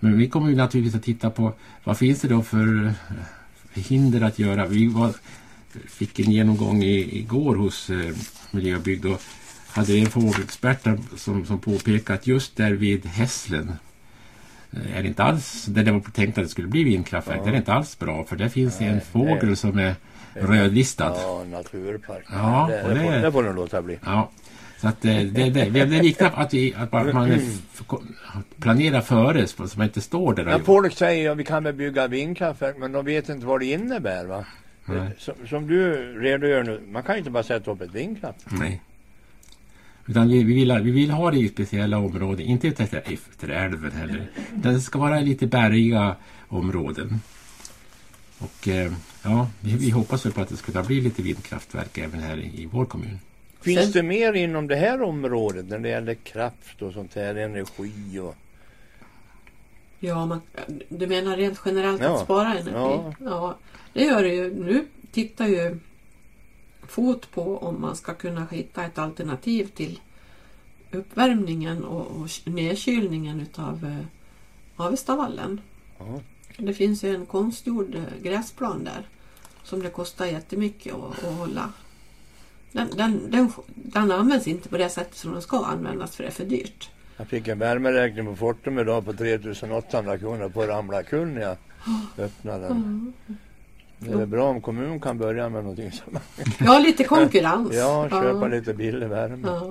Men vi kommer ju naturligtvis att titta på vad finns det då för eh, hinder att göra. Vi var, fick en genomgång i, igår hos eh, Miljöbygd och hade en fågelexpert som, som påpekade att just där vid Hässlen eh, är det inte alls, där det var tänkt att det skulle bli vindkraftverk, det är inte alls bra för där finns det en fågel det- som är rödlistad. Ja, naturpark. Ja, det, och det, det- får, det får de låta bli. Ja, så att eh, det, det, det, viktigt att, vi, att man, f- planerar före så man inte står där. Men folk säger att vi kan väl bygga vindkraftverk men de vet inte vad det innebär va? Nej. Som, som du redogör nu, man kan ju inte bara sätta upp ett vindkraftverk. Nej. Utan vi, vi, vill, ha- vi vill ha det i speciella områden, inte efter, efter älven heller. Det ska vara lite bergiga områden. Och eh, ja, vi, vi hoppas väl på att det ska bli lite vindkraftverk även här i, i vår kommun. Finns Sen- det mer inom det här området när det gäller kraft och sånt här, energi och... Ja, man, du menar rent generellt Ja, att spara energi? ja. Ja. Det gör det ju. Nu tittar ju FOT på om man ska kunna hitta ett alternativ till uppvärmningen och, och nedkylningen utav eh, Avestavallen. Ja. Det finns ju en konstgjord eh, gräsplan där som det kostar jättemycket att, att hålla. Den, den, den, den används inte på det sättet som den ska användas för det är för dyrt. Jag fick en värmeräkning på Fortum idag på 3800 kronor på ramla när jag öppnade den. Det är väl bra om kommunen kan börja med någonting som... Ja, lite konkurrens. Ja, köpa lite billig värme. Ja.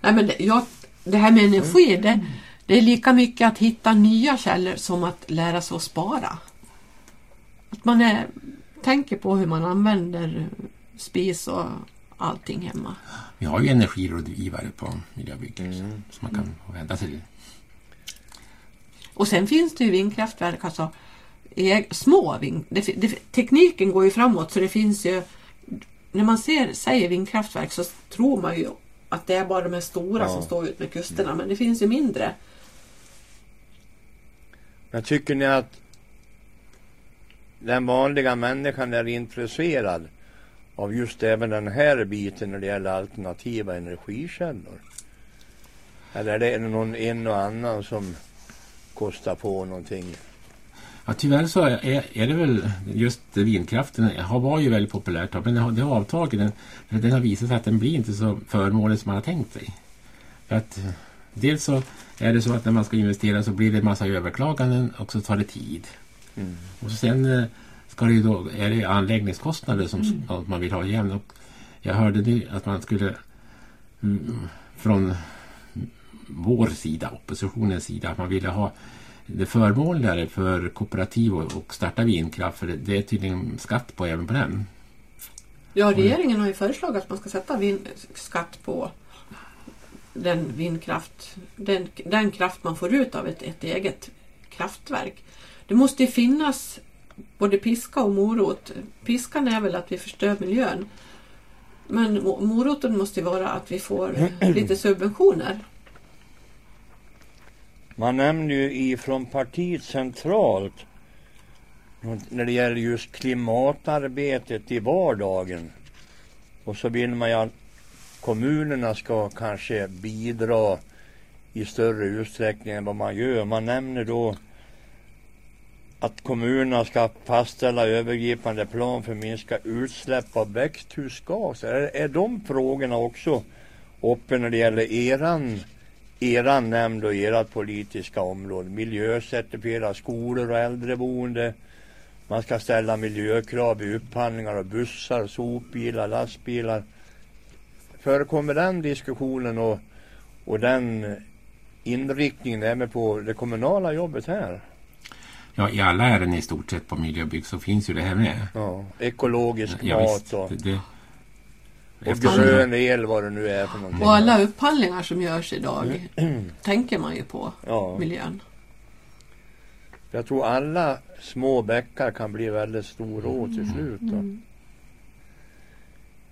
Nej, men det, ja, det här med energi, det, det är lika mycket att hitta nya källor som att lära sig att spara. Att man är, tänker på hur man använder spis och allting hemma. Vi har ju energirådgivare på Miljöbygg som man kan vända sig till. Och sen finns det ju vindkraftverk, alltså små vind, det, fi- det, Tekniken går ju framåt så det finns ju När man ser, säger vindkraftverk så tror man ju att det är bara de här stora Ja. som står ut med kusterna men det finns ju mindre. Men tycker ni att den vanliga människan är intresserad av just även den här biten när det gäller alternativa energikällor? Eller är det någon en och annan som kostar på någonting? Ja, tyvärr så är, är det väl just vindkraften har var ju väldigt populärt men det har, det har avtagit. Den, för den har visat sig att den blir inte så förmånlig som man har tänkt sig. För att, dels så är det så att när man ska investera så blir det en massa överklaganden och så tar det tid. Mm. Och så sen eh, ska det ju då, är det anläggningskostnader som som man vill ha igen. Och jag hörde nu att man skulle mm, från vår sida, oppositionens sida, att man ville ha det förmånligare för kooperativ och starta vindkraft för det, är tydligen skatt på även på den. Ja, regeringen har ju föreslagit att man ska sätta vin- skatt på den vindkraft, den, den kraft man får ut av ett, ett eget kraftverk. Det måste ju finnas både piska och morot. Piskan är väl att vi förstör miljön. Men mo- moroten måste ju vara att vi får [clears throat] lite subventioner. Man nämner ju ifrån partiet centralt när det gäller just klimatarbetet i vardagen. Och så vill man ju att kommunerna ska kanske bidra i större utsträckning än vad man gör. Man nämner då att kommunerna ska fastställa övergripande plan för att minska utsläpp av växthusgaser. Är, är de frågorna också uppe när det gäller eran, eran nämnd och ert politiska område? Miljöcertifiera skolor och äldreboende. Man ska ställa miljökrav i upphandlingar av bussar, sopbilar, lastbilar. Förekommer den diskussionen och, och den inriktningen även på det kommunala jobbet här? Ja, i alla ärenden i stort sett på miljöbygg så finns ju det här med. Ja, ekologisk Ja, mat och, det, grön el vad det nu är för någonting. Och alla upphandlingar som görs idag tänker man ju på Ja, miljön. jag tror alla små bäckar kan bli väldigt stora å till slut. Då.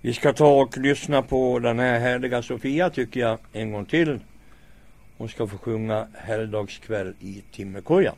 Vi ska ta och lyssna på den här härliga Sofia tycker jag en gång till. Hon ska få sjunga Helgdagskväll i Timmerkojan.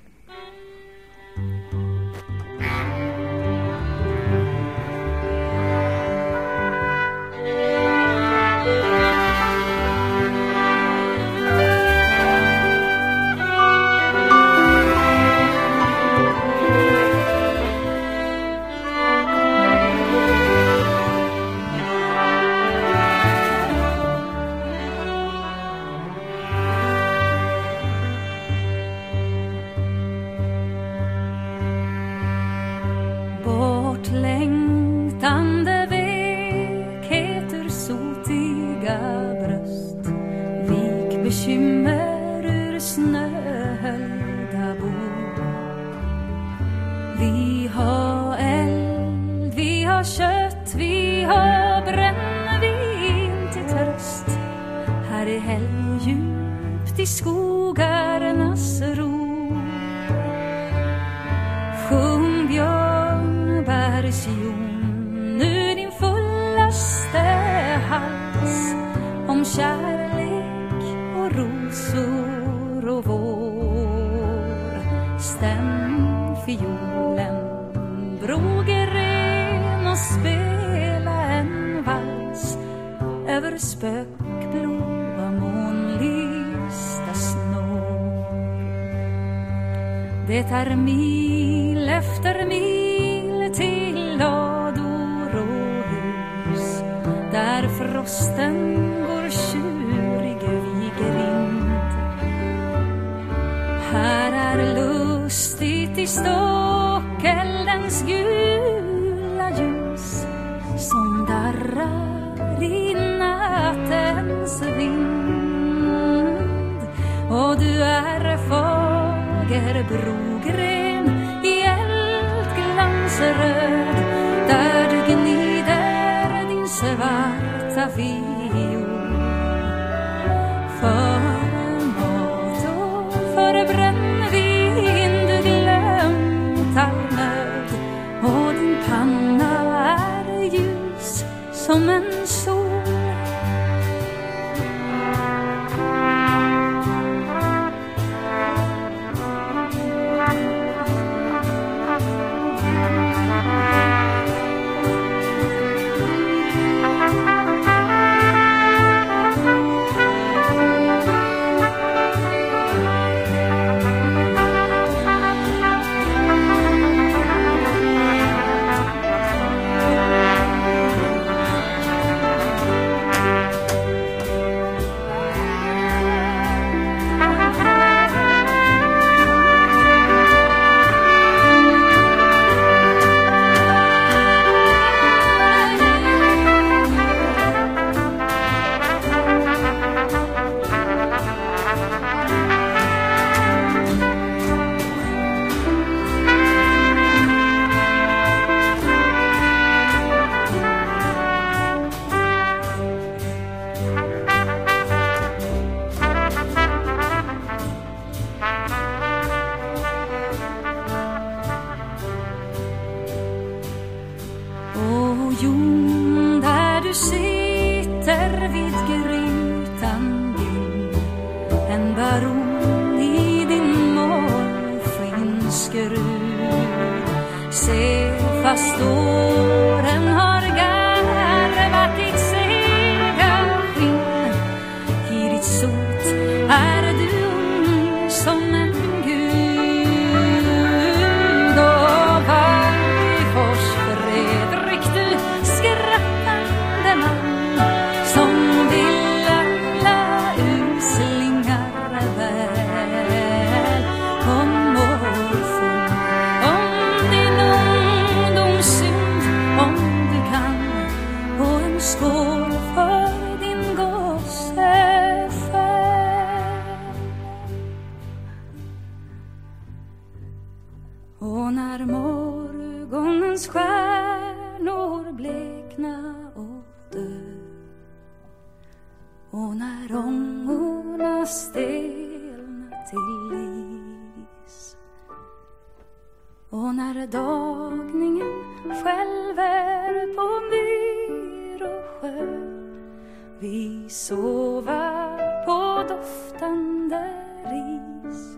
Sova på doftande ris.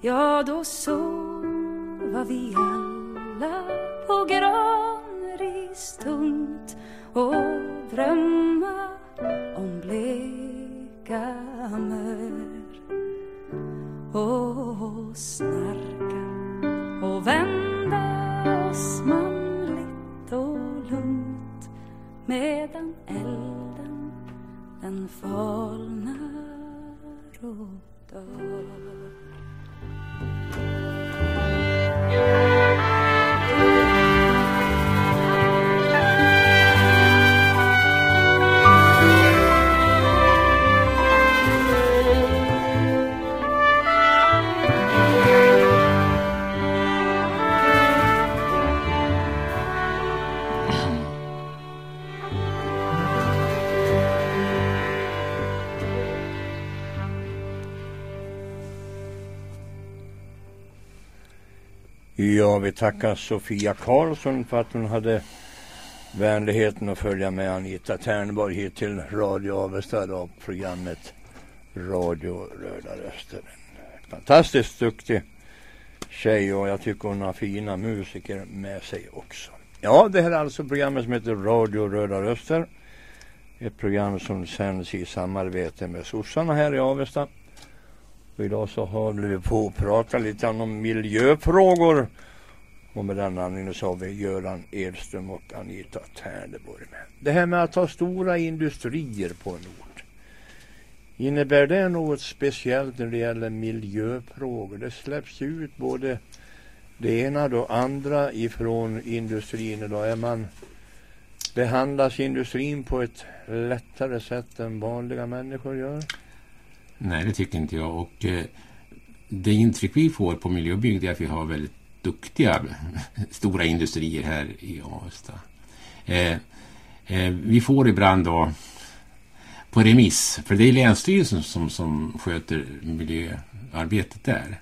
Ja, då sova vi alla på granris tungt och drömma om bleka mör. Och snö Ja, vi tackar Sofia Karlsson för att hon hade vänligheten att följa med Anita Ternborg hit till Radio Avesta och programmet Radio Röda Röster. En Fantastiskt duktig tjej och jag tycker hon har fina musiker med sig också. Ja, det här är alltså programmet som heter Radio Röda Röster. Ett program som sänds i samarbete med sossarna här i Avesta. Och idag så håller vi på att prata lite om miljöfrågor. Och med den anledningen så har vi Göran Edström och Anita Tärneborg med. Det här med att ha stora industrier på en ort. Innebär det något speciellt när det gäller miljöfrågor? Det släpps ju ut både det ena och andra ifrån industrin idag. Är man behandlas industrin på ett lättare sätt än vanliga människor gör? Nej, det tycker inte jag. Och eh, det intryck vi får på miljöbygd är att vi har väldigt duktiga stora industrier här i Avesta. Eh, eh, vi får ibland då på remiss, för det är Länsstyrelsen som, som sköter miljöarbetet där.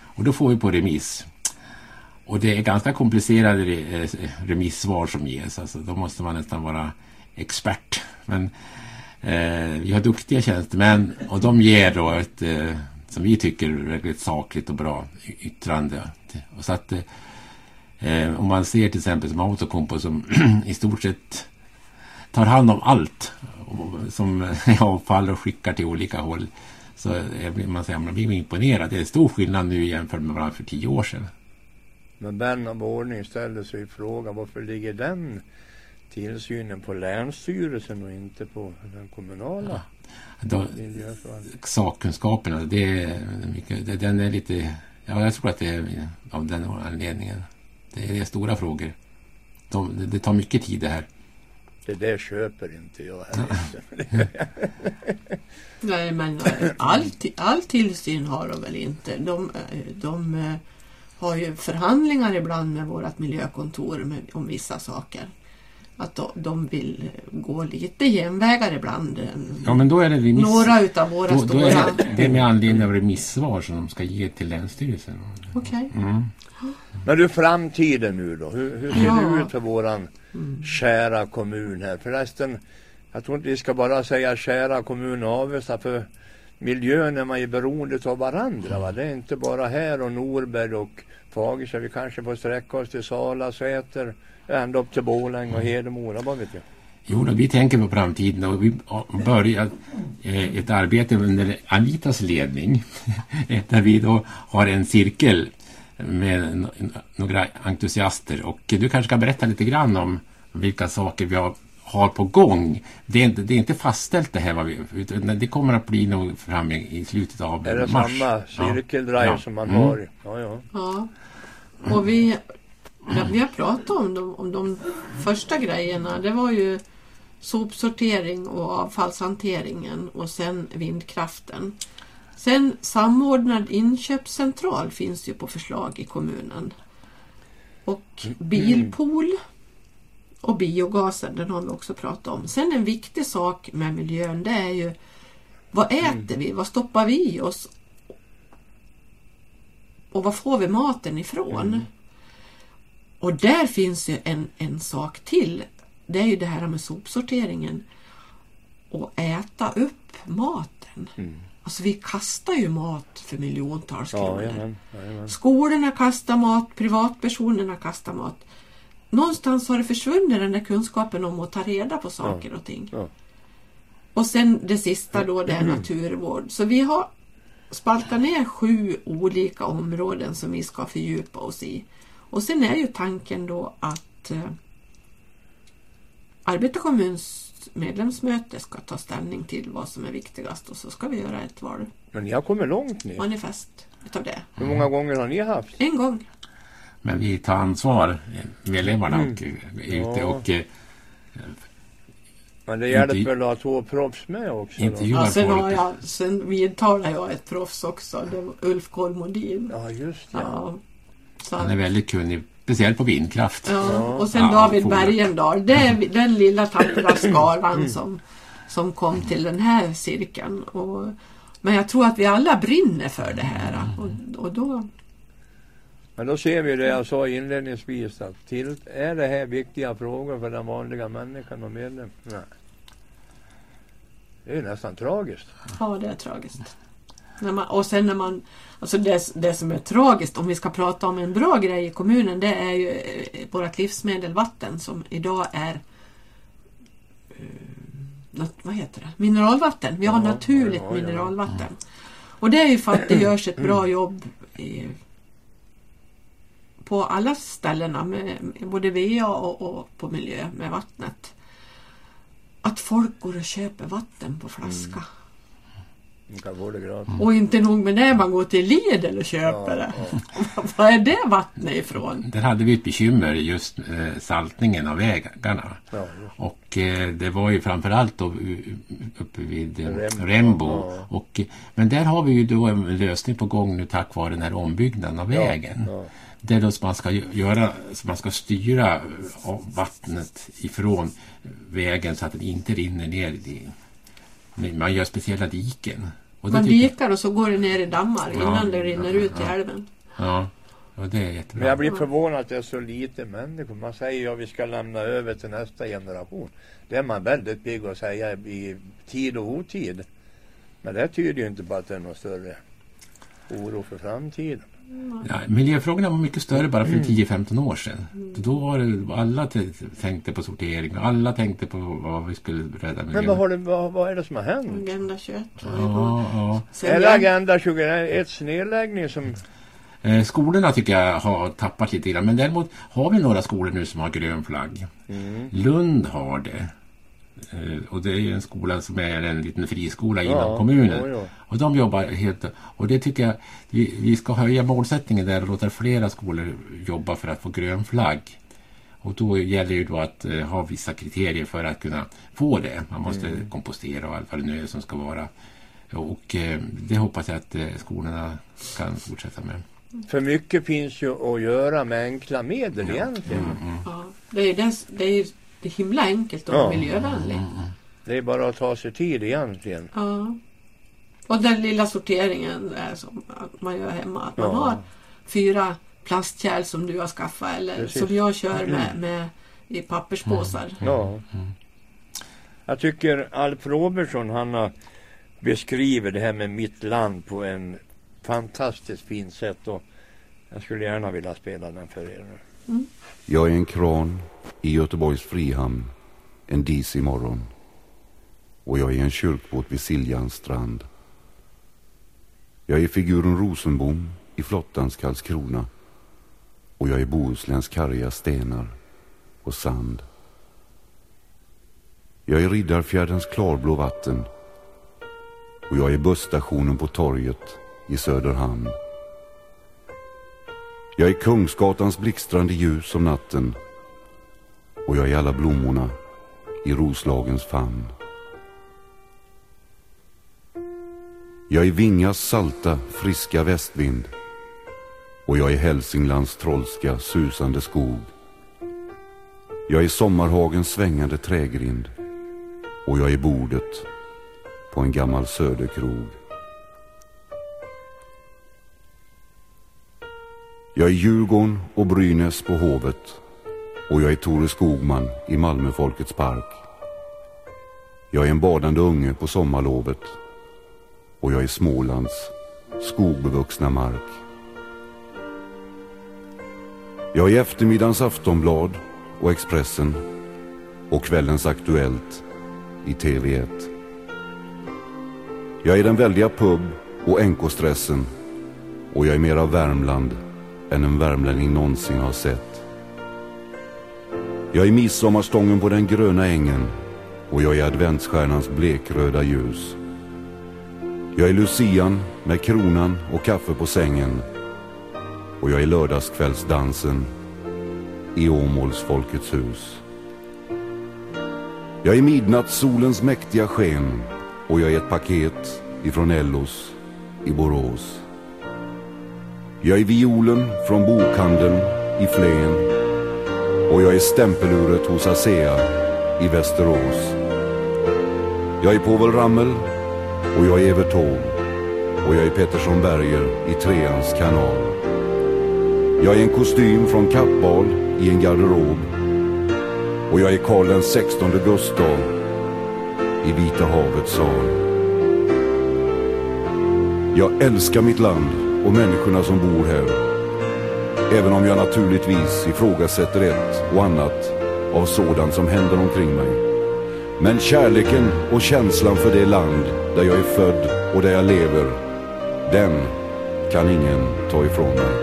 Och då får vi på remiss. Och det är ganska komplicerade eh, remissvar som ges. Alltså, då måste man nästan vara expert. Men Eh, vi har duktiga tjänstemän och de ger då ett, eh, som vi tycker, väldigt sakligt och bra yttrande. Och så att, eh, om man ser till exempel som Autokompo som [clears throat] i stort sett tar hand om allt som [laughs] är avfall och skickar till olika håll så blir man, säger, man blir imponerad. Det är stor skillnad nu jämfört med bara för tio år sedan. Men vän av ordning ställer sig frågan varför ligger den tillsynen på Länsstyrelsen och inte på den kommunala Då, sakkunskaperna, det är mycket, det, den är lite... Ja, jag tror att det är av den anledningen. Det är, det är stora frågor. De, det, det tar mycket tid det här. Det där köper inte jag här. [laughs] Nej, men eh, all, all tillsyn har de väl inte. De, eh, de eh, har ju förhandlingar ibland med vårt miljökontor med, om vissa saker. Att de, vill gå lite genvägar ibland. Ja, men då är det remiss... Några utav våra då, då stora... är det, det är med anledning av remissvar som de ska ge till Länsstyrelsen. Okej. Mm. Men du, framtiden nu då? Hur, hur ser Ja. det ut för våran kära kommun här? Förresten, jag tror inte vi ska bara säga kära kommun Avesta för miljön är man ju beroende av varandra. Va? Det är inte bara här och Norberg och Fagersta. Vi kanske får sträcka oss till Sala, Säter, ända upp till Borlänge och Hedemora, vad vet jag. Jo, då, vi tänker på framtiden och vi har börjat eh, ett arbete under Anitas ledning [laughs] där vi då har en cirkel med några entusiaster och du kanske ska berätta lite grann om vilka saker vi har, har på gång. Det är, inte, det är inte fastställt det här, vad vi, utan det kommer att bli nog fram i, slutet av Är det mars. samma cirkeldrive Ja. som man Mm. har? Ja, ja. Ja. Och vi, vi har pratat om de, om de första grejerna. Det var ju sopsortering och avfallshanteringen och sen vindkraften. Sen samordnad inköpscentral finns ju på förslag i kommunen. Och bilpool och biogasen, den har vi också pratat om. Sen en viktig sak med miljön det är ju vad äter vi? Vad stoppar vi i oss? Och var får vi maten ifrån? Mm. Och där finns ju en, en sak till. Det är ju det här med sopsorteringen. Och äta upp maten. Alltså vi kastar ju mat för miljontals Ja, kronor. jajamän, jajamän. Skolorna kastar mat, privatpersonerna kastar mat. Någonstans har det försvunnit den där kunskapen om att ta reda på saker och ting. Ja. Och sen det sista då, det är naturvård. Så vi har spaltat ner sju olika områden som vi ska fördjupa oss i. Och sen är ju tanken då att eh, Arbetarkommuns medlemsmöte ska ta ställning till vad som är viktigast och så ska vi göra ett Men ni har kommit långt ni. valmanifest utav det. Hur många gånger har ni haft? En gång. Men vi tar ansvar, medlemmarna, och eh, ute Ja. och eh, Men det Inte- väl att ha två proffs med också? Intervjuar Ja, sen, har jag, sen vidtalar jag ett proffs också. Det var Ulf Kolmodin. Ja, just det. Ja. Så Han är väldigt kunnig, speciellt på vindkraft. Ja, och sen Ja, David. Bergendahl. Det är den lilla tappra skaran som, som kom till den här cirkeln. Och, men jag tror att vi alla brinner för det här. Och, och då, Men då ser vi det jag sa inledningsvis att till, är det här viktiga frågor för den vanliga människan och medlem? Nej. Det är ju nästan tragiskt. ja, det är tragiskt. När man, och sen när man, alltså det, det som är tragiskt, om vi ska prata om en bra grej i kommunen, det är ju eh, vårt livsmedel vatten som idag är eh, vad heter det? Mineralvatten. Vi har Ja, naturligt ja, ja. mineralvatten. Och det är ju för att det görs ett bra jobb i, på alla ställena, med, både VA och, och på miljö med vattnet. Att folk går och köper vatten på flaska. Man kan få det gratis. Och inte nog med det, man går till Lidl och köper det. [laughs] Vad är det vattnet ifrån? Där hade vi ett bekymmer just eh, saltningen av vägarna. Ja. Och eh, det var ju framförallt då uppe vid eh, Rembo. Rembo. Ja. Och, men där har vi ju då en lösning på gång nu tack vare den här ombyggnaden av vägen. ja. Där då man ska gö- göra, man ska styra vattnet ifrån vägen så att den inte rinner ner i... men Man gör speciella diken. Man dikar och så går det ner i dammar Ja, innan det rinner ja, ut i ja. älven. Ja, och det är Men jättebra. jag blir förvånad att det är så lite människor. Man säger ju att vi ska lämna över till nästa generation. Det är man väldigt pigg att säga i tid och otid. Men det tyder ju inte på att det är någon större oro för framtiden. Ja, miljöfrågorna var mycket större bara för 10-15 år sedan. Då var det, alla tänkte på sortering och alla tänkte på vad vi skulle rädda miljön. Men vad, har det, vad, vad är det som har hänt? Agenda 21. Ja, ja. Jag- Agenda 21 nedläggning som... Eh, skolorna tycker jag har tappat lite grann. Men däremot har vi några skolor nu som har grön flagg. Lund har det. Eh, och det är ju en skola som är en liten friskola inom Ja, kommunen. ja, ja. Och de jobbar helt... Och det tycker jag vi, vi ska höja målsättningen där och låta flera skolor jobba för att få grön flagg. Och då gäller ju då att eh, ha vissa kriterier för att kunna få det. Man måste Mm. kompostera och allt vad det nu är som ska vara. Och eh, det hoppas jag att eh, skolorna kan fortsätta med. För mycket finns ju att göra med enkla medel egentligen. Ja, det är ju det, det är det är himla enkelt och Ja. miljövänligt. Det är bara att ta sig tid egentligen. Ja. Och den lilla sorteringen är som man gör hemma. Att man Ja. har fyra plastkärl som du har skaffat eller Precis. som jag kör med, med i papperspåsar. Ja. Jag tycker Alf Robertsson han har beskrivit det här med mitt land på en fantastiskt fint sätt och jag skulle gärna vilja spela den för er nu. Jag är en kran i Göteborgs Frihamn en disig morgon. Och jag är en kyrkbåt vid Siljans strand. Jag är figuren Rosenbom i flottans Karlskrona. Och jag är Bohusläns karga stenar och sand. Jag är Riddarfjärdens klarblå vatten. Och jag är busstationen på torget i Söderhamn. Jag är Kungsgatans blixtrande ljus om natten och jag är alla blommorna i Roslagens famn. Jag är Vingas salta, friska västvind och jag är Hälsinglands trollska, susande skog. Jag är Sommarhagens svängande trägrind och jag är bordet på en gammal söderkrog. Jag är Djurgården och Brynäs på Hovet och jag är Tore Skogman i Malmö Folkets park. Jag är en badande unge på sommarlovet och jag är Smålands skogbevuxna mark. Jag är eftermiddagens Aftonblad och Expressen och kvällens Aktuellt i TV1. Jag är den väldiga pub och NK-stressen och jag är mer av Värmland än en värmlänning någonsin har sett. Jag är midsommarstången på den gröna ängen och jag är adventsstjärnans blekröda ljus. Jag är lucian med kronan och kaffe på sängen och jag är lördagskvällsdansen i Åmåls Folkets hus. Jag är midnattssolens mäktiga sken och jag är ett paket ifrån Ellos i Borås. Jag är violen från bokhandeln i Flen och jag är stämpeluret hos ASEA i Västerås. Jag är Povel Ramel och jag är Evert Taube och jag är Pettersson Berger i Treans kanal. Jag är en kostym från Kappahl i en garderob och jag är Karl den 16 Gustav i Vita havets sal. Jag älskar mitt land och människorna som bor här. Även om jag naturligtvis ifrågasätter ett och annat av sådant som händer omkring mig. Men kärleken och känslan för det land där jag är född och där jag lever, den kan ingen ta ifrån mig.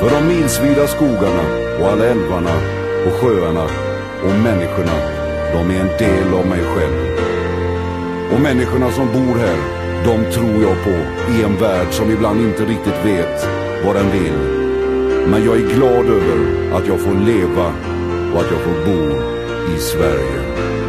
För de milsvida skogarna och alla älvarna och sjöarna och människorna, de är en del av mig själv. Och människorna som bor här, de tror jag på i en värld som ibland inte riktigt vet vad den vill. Men jag är glad över att jag får leva och att jag får bo i Sverige.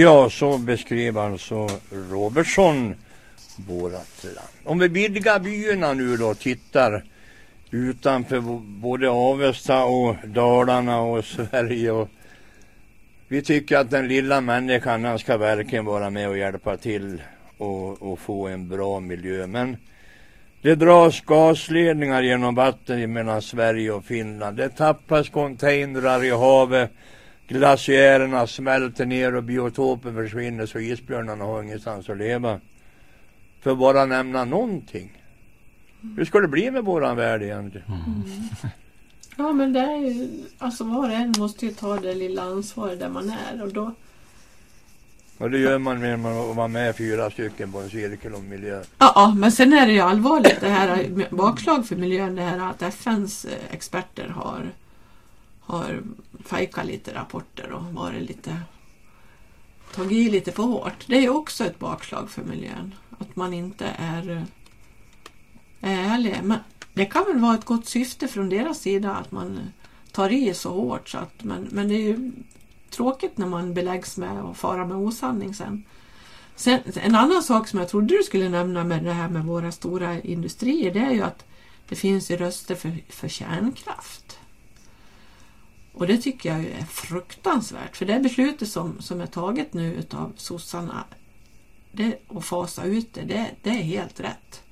Ja, så beskrev alltså Robertson vårat land. Om vi vidgar byarna nu då och tittar utanför både Avesta och Dalarna och Sverige. Och vi tycker att den lilla människan ska verkligen vara med och hjälpa till och, och få en bra miljö. Men det dras gasledningar genom vatten mellan Sverige och Finland. Det tappas containrar i havet. Glaciärerna smälter ner och biotoper försvinner så isbjörnarna har ingenstans att leva. För att bara nämna någonting. Hur ska det bli med våran värld egentligen? [laughs] Ja men det är ju, alltså var och en måste ju ta det lilla ansvaret där man är och då Och det gör man med att vara med fyra stycken på en cirkel om miljö. Ja, ja, men sen är det ju allvarligt det här bakslag för miljön det här att FNs eh, experter har, har fejkat lite rapporter och varit lite tagit i lite för hårt. Det är också ett bakslag för miljön. Att man inte är, är ärlig. Men det kan väl vara ett gott syfte från deras sida att man tar i så hårt. Så att, men, men det är ju tråkigt när man beläggs med att fara med osanning sen. sen. En annan sak som jag trodde du skulle nämna med det här med våra stora industrier det är ju att det finns ju röster för, för kärnkraft. Och det tycker jag är fruktansvärt. För det beslutet som, som är taget nu utav sossarna det, att fasa ut det, det, det är helt rätt.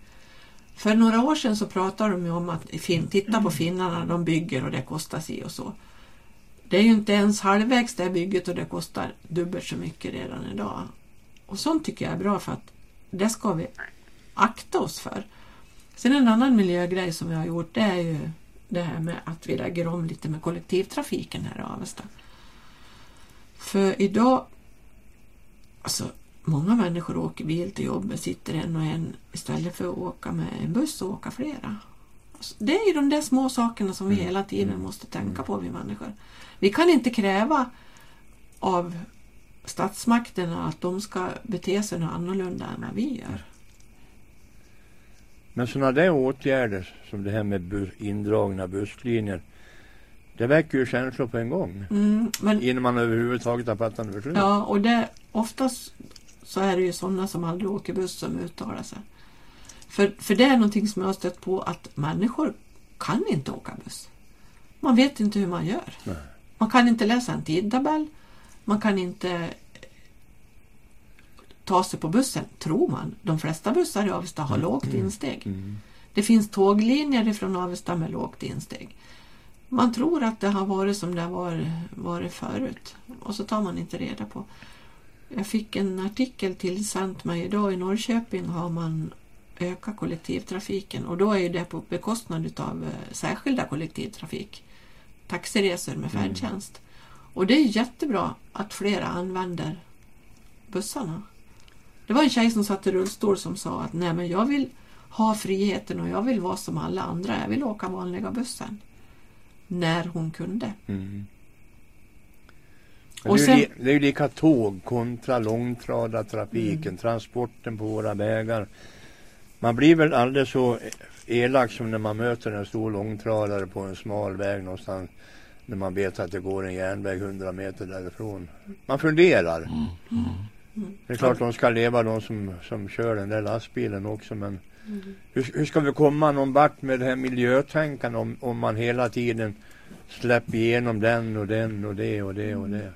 För några år sedan så pratade de ju om att fin, titta på finnarna, de bygger och det kostar si och så. Det är ju inte ens halvvägs det bygget och det kostar dubbelt så mycket redan idag. Och sånt tycker jag är bra för att det ska vi akta oss för. Sen en annan miljögrej som vi har gjort det är ju det här med att vi lägger om lite med kollektivtrafiken här i Avesta. För idag, alltså många människor åker bil till jobbet, sitter en och en istället för att åka med en buss och åka flera. Alltså, det är ju de där små sakerna som vi Mm. hela tiden måste tänka på vi människor. Vi kan inte kräva av statsmakterna att de ska bete sig annorlunda än vad vi gör. Men sådana där åtgärder som det här med bus, indragna busslinjer. Det väcker ju känslor på en gång. Mm, men Innan man överhuvudtaget har fattat beslut. Ja, och det, oftast så är det ju sådana som aldrig åker buss som uttalar sig. För, för det är någonting som jag har stött på att människor kan inte åka buss. Man vet inte hur man gör. Nej. Man kan inte läsa en tidtabell. Man kan inte ta sig på bussen, tror man. De flesta bussar i Avesta har lågt insteg. Mm. Det finns tåglinjer ifrån Avesta med lågt insteg. Man tror att det har varit som det har varit, varit förut och så tar man inte reda på. Jag fick en artikel tillsänd mig idag. I Norrköping har man ökat kollektivtrafiken och då är ju det på bekostnad av eh, särskilda kollektivtrafik. Taxiresor med färdtjänst. Och det är jättebra att flera använder bussarna. Det var en tjej som satt i rullstol som sa att nej men jag vill ha friheten och jag vill vara som alla andra. Jag vill åka vanliga bussen. När hon kunde. Mm. Det, är sen- ju li, det är ju lika tåg kontra långtradartrafiken, transporten på våra vägar. Man blir väl aldrig så elak som när man möter en stor långtradare på en smal väg någonstans. När man vet att det går en järnväg 100 meter därifrån. Man funderar. Det är klart de ska leva de som, som kör den där lastbilen också men hur, hur ska vi komma någon vart med det här miljötänkandet om, om man hela tiden släpper igenom den och den och det och det och det.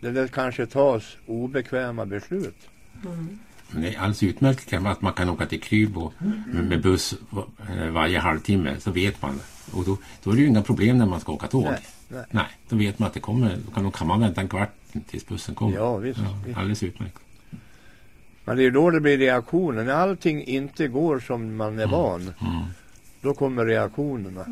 Det där kanske tas obekväma beslut. Men det är alldeles utmärkt att man kan åka till Krylbo med, med buss eh, varje halvtimme. Så vet man. Och då, då är det ju inga problem när man ska åka tåg. Nej, nej. Nej, då vet man att det kommer. Då kan, då kan man vänta en kvart tills bussen kommer. Ja, visst, Ja, visst. alldeles utmärkt. Men det är då det blir reaktioner. När allting inte går som man är van. Då kommer reaktionerna.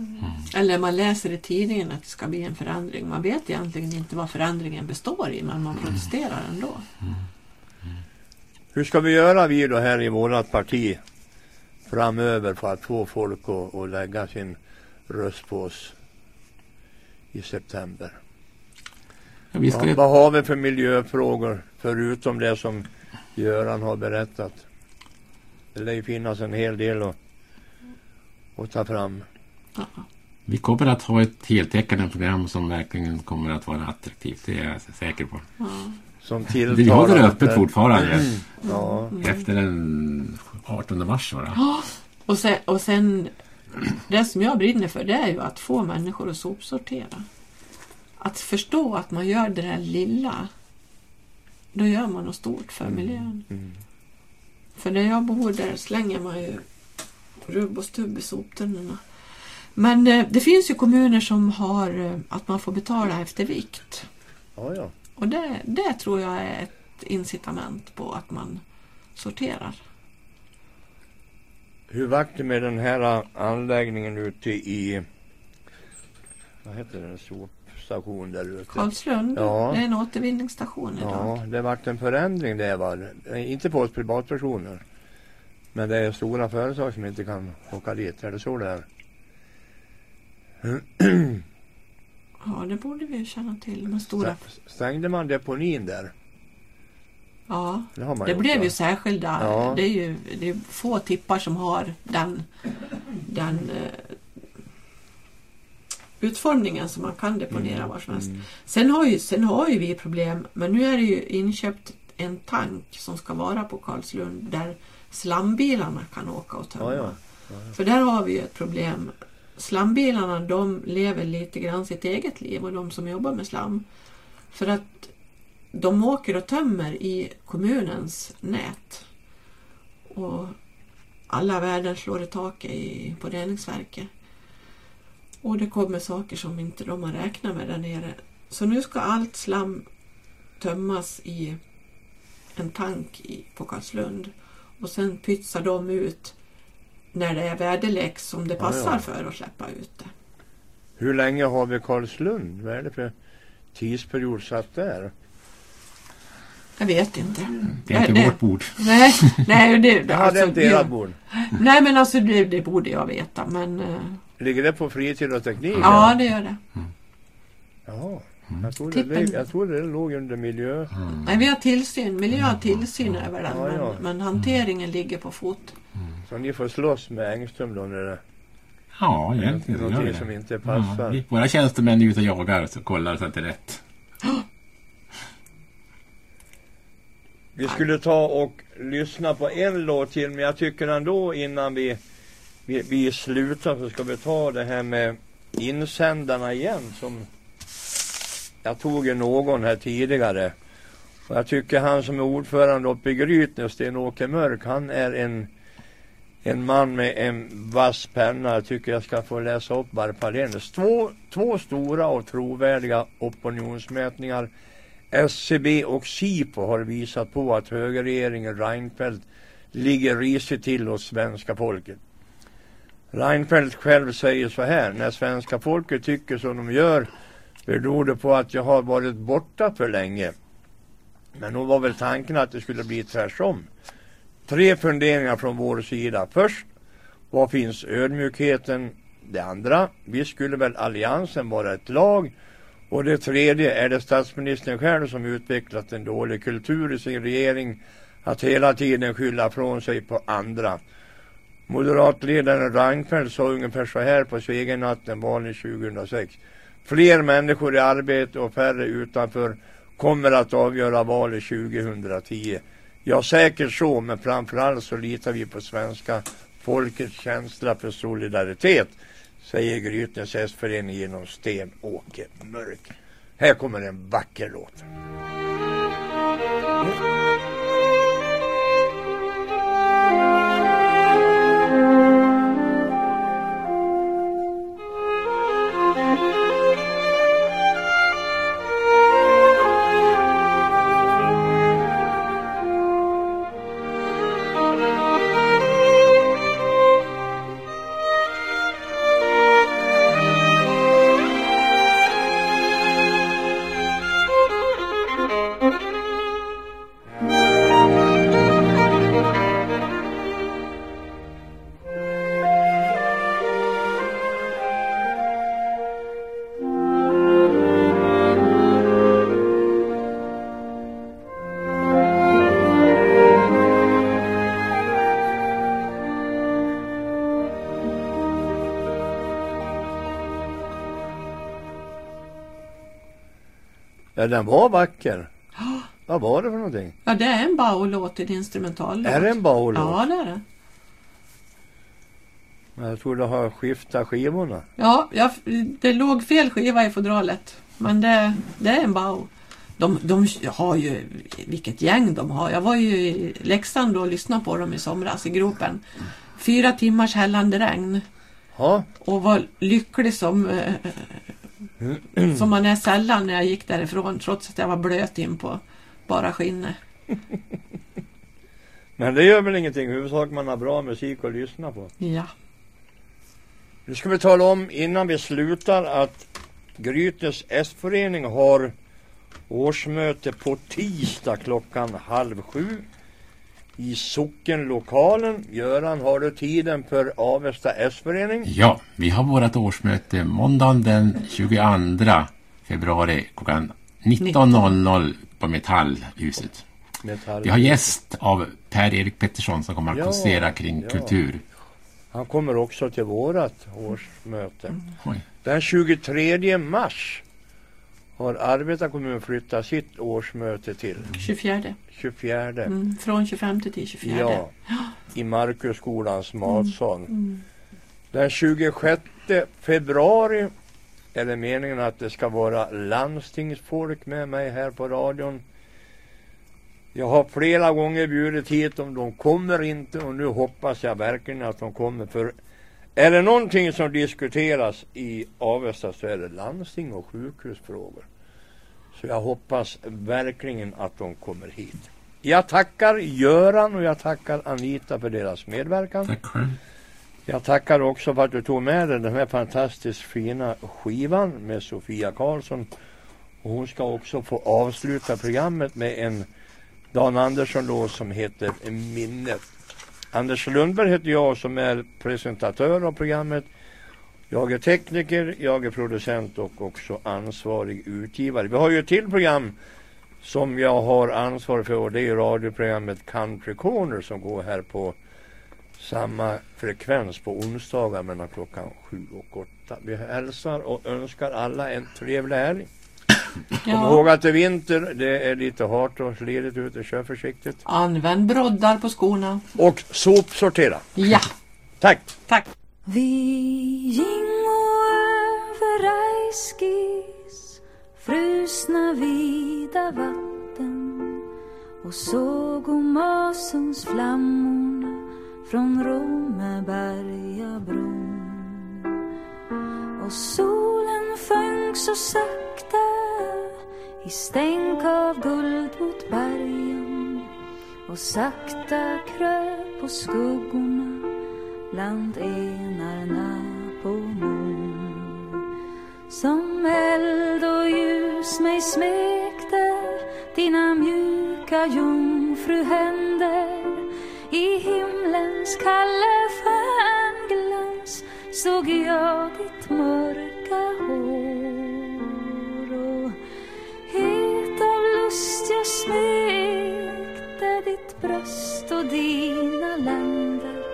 Eller man läser i tidningen att det ska bli en förändring. Man vet egentligen inte vad förändringen består i men man protesterar ändå. Hur ska vi göra vi då här i vårat parti framöver för att få folk att, att lägga sin röst på oss i september? Ja, vi ska Vad, ju, vad har vi för miljöfrågor förutom det som Göran har berättat? Det lär ju finnas en hel del att, att ta fram. Ja. vi kommer att ha ett heltäckande program som verkligen kommer att vara attraktivt. Det är jag säker på. Som Vi håller öppet fortfarande. Ja, Efter den 18 mars. Va? Och, sen, och sen, det som jag brinner för det är ju att få människor att sopsortera. Att förstå att man gör det där lilla, då gör man något stort för miljön. Mm. För där jag bor där slänger man ju rubb och stubb i soptunnorna. Men eh, det finns ju kommuner som har eh, att man får betala efter vikt. ja, ja. Och det, det tror jag är ett incitament på att man sorterar. Hur vart det med den här anläggningen ute i vad heter den sopstation där ute? Karlslund, Ja. det är en återvinningsstation idag. Ja, det vart en förändring där va? Eh, Inte på oss privatpersoner. Men det är stora företag som inte kan åka dit. Är det så det är? [clears throat] Ja, det borde vi känna till. De stora... Stä- Stängde man deponin där? Ja, Det det gjort, blev ju särskilda. Ja. Det är ju det är få tippar som har den, den eh, utformningen som man kan deponera Mm, var som helst. Sen, har ju, sen har ju vi problem, men nu är det ju inköpt en tank som ska vara på Karlslund där slambilarna kan åka och tömma. Ja, ja. För där har vi ju ett problem. Slambilarna de lever lite grann sitt eget liv och de som jobbar med slam. För att de åker och tömmer i kommunens nät. Och alla värden slår i taket i, på reningsverket. Och det kommer saker som inte de har räknat med där nere. Så nu ska allt slam tömmas i en tank i, på Karlslund. Och sen pytsar de ut när det är väderlek som det Ja, passar ja. för att släppa ut det. Hur länge har vi Karlslund? Vad är det för tidsperiod satt där? Jag vet inte. Det är inte Nej, vårt bord. Nej, nej, det, Det hade alltså, inte ert ja. bord. nej men alltså det, det borde jag veta. Men eh, Ligger det på fritid och teknik? ja, det gör det. Jaha. Jag trodde, det, jag trodde det låg under miljö. Nej, vi har tillsyn. Miljö har tillsyn över den. Ja, ja. Men, men hanteringen ligger på fot. Så ni får slåss med Engström då när det Ja, är egentligen gör vi någonting det. som inte Ja, passar. vi- våra tjänstemän är ute och jagar och kollar så att det är rätt. [gasps] Vi skulle ta och lyssna på en låt till men jag tycker ändå innan vi, vi, vi slutar så ska vi ta det här med insändarna igen som jag tog ju någon här tidigare. Och jag tycker han som är ordförande uppe i Grytnäs, Sten-Åke Mörk, han är en, en man med en vass penna. Jag tycker jag ska få läsa upp bara på Lennes. Två, två stora och trovärdiga opinionsmätningar SCB och SIPO har visat på att högerregeringen Reinfeldt ligger risigt till hos svenska folket. Reinfeldt själv säger så här, när svenska folket tycker som de gör beror det på att jag har varit borta för länge. Men nog var väl tanken att det skulle bli tvärtom. Tre funderingar från vår sida. Först, var finns ödmjukheten? Det andra, vi skulle väl alliansen vara ett lag? Och det tredje, är det statsministern själv som utvecklat en dålig kultur i sin regering att hela tiden skylla från sig på andra? Moderatledaren Reinfeldt sa ungefär så här på segernatten valet 2006. Fler människor i arbete och färre utanför kommer att avgöra valet 2010. Ja, säkert så, men framförallt så litar vi på svenska folkets känsla för solidaritet, säger Grytnäs S-förening genom Sten-Åke Mörk. Här kommer en vacker låt. Ja, den var vacker. Vad var det för någonting? Ja, det är en Bao-låt, en instrumentallåt. Är det en Bao-låt? Ja, det är det. Jag tror du har skiftat skivorna. Ja, jag, det låg fel skiva i fodralet. Men det, det är en Bao. De, de har ju, vilket gäng de har. Jag var ju i Leksand och lyssnade på dem i somras i gropen. Fyra timmars hällande regn. Ja, Och var lycklig som, eh, som man är sällan när jag gick därifrån. Trots att jag var blöt in på bara skinnet. [laughs] men det gör väl ingenting. Huvudsak man har bra musik att lyssna på. Ja. Nu ska vi tala om innan vi slutar att Grytnäs S-förening har årsmöte på tisdag klockan halv sju i sockenlokalen. Göran, har du tiden för Avesta S-förening? Ja, vi har vårt årsmöte måndagen den 22 februari klockan 19.00 på Metallhuset. Metall. Vi har gäst av Per-Erik Pettersson som kommer att Ja, konsera kring ja. kultur. Han kommer också till vårat årsmöte. Oj. Den 23 mars har arbetarkommunen flyttat sitt årsmöte till 24. 24. Mm, från 25 till 24. Ja, i Markusskolans matsal. Den 26 februari är det meningen att det ska vara landstingsfolk med mig här på radion. Jag har flera gånger bjudit hit dem, de kommer inte och nu hoppas jag verkligen att de kommer. För är det någonting som diskuteras i Avesta så är det landsting och sjukhusfrågor. Så jag hoppas verkligen att de kommer hit. Jag tackar Göran och jag tackar Anita för deras medverkan. Tack själv. Jag tackar också för att du tog med dig den här fantastiskt fina skivan med Sofia Karlsson. Och hon ska också få avsluta programmet med en Dan Andersson-låt som heter Minnet. Anders Lundberg heter jag som är presentatör av programmet. Jag är tekniker, jag är producent och också ansvarig utgivare. Vi har ju ett till program som jag har ansvar för och det är radioprogrammet Country Corner som går här på samma frekvens på onsdagar mellan klockan sju och åtta. Vi hälsar och önskar alla en trevlig helg. Kom ihåg att det är vinter, det är lite halt och ledigt ute, kör försiktigt. Använd broddar på skorna. Och sopsortera. Ja, Tack! tack. Vi gingo över Aiskis frusna vida vatten och såg om Masens flammorna från Rommeberga bron. Och solen sjönk så sakta i stänk av guld mot bergen och sakta kröp på skuggorna bland enarna på mon. Som eld och ljus mig smekte dina mjuka jungfruhänder såg jag ditt mörka hår och het av lust jag smekte ditt bröst och dina länder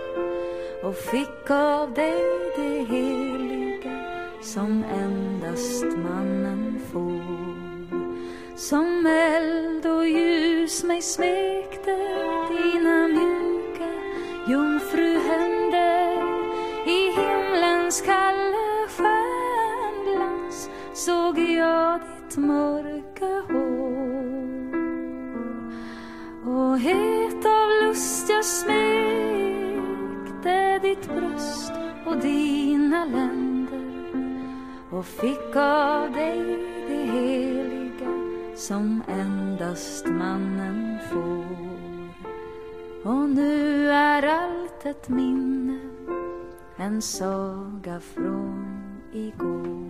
och fick av dig det heliga som endast mannen får. Som eld och ljus mig smekte dina hans kalla stjärnglans såg jag ditt mörka hår och het av lust jag smekte ditt bröst och dina länder och fick av dig det heliga som endast mannen får. Och nu är allt ett minne, en saga från igår.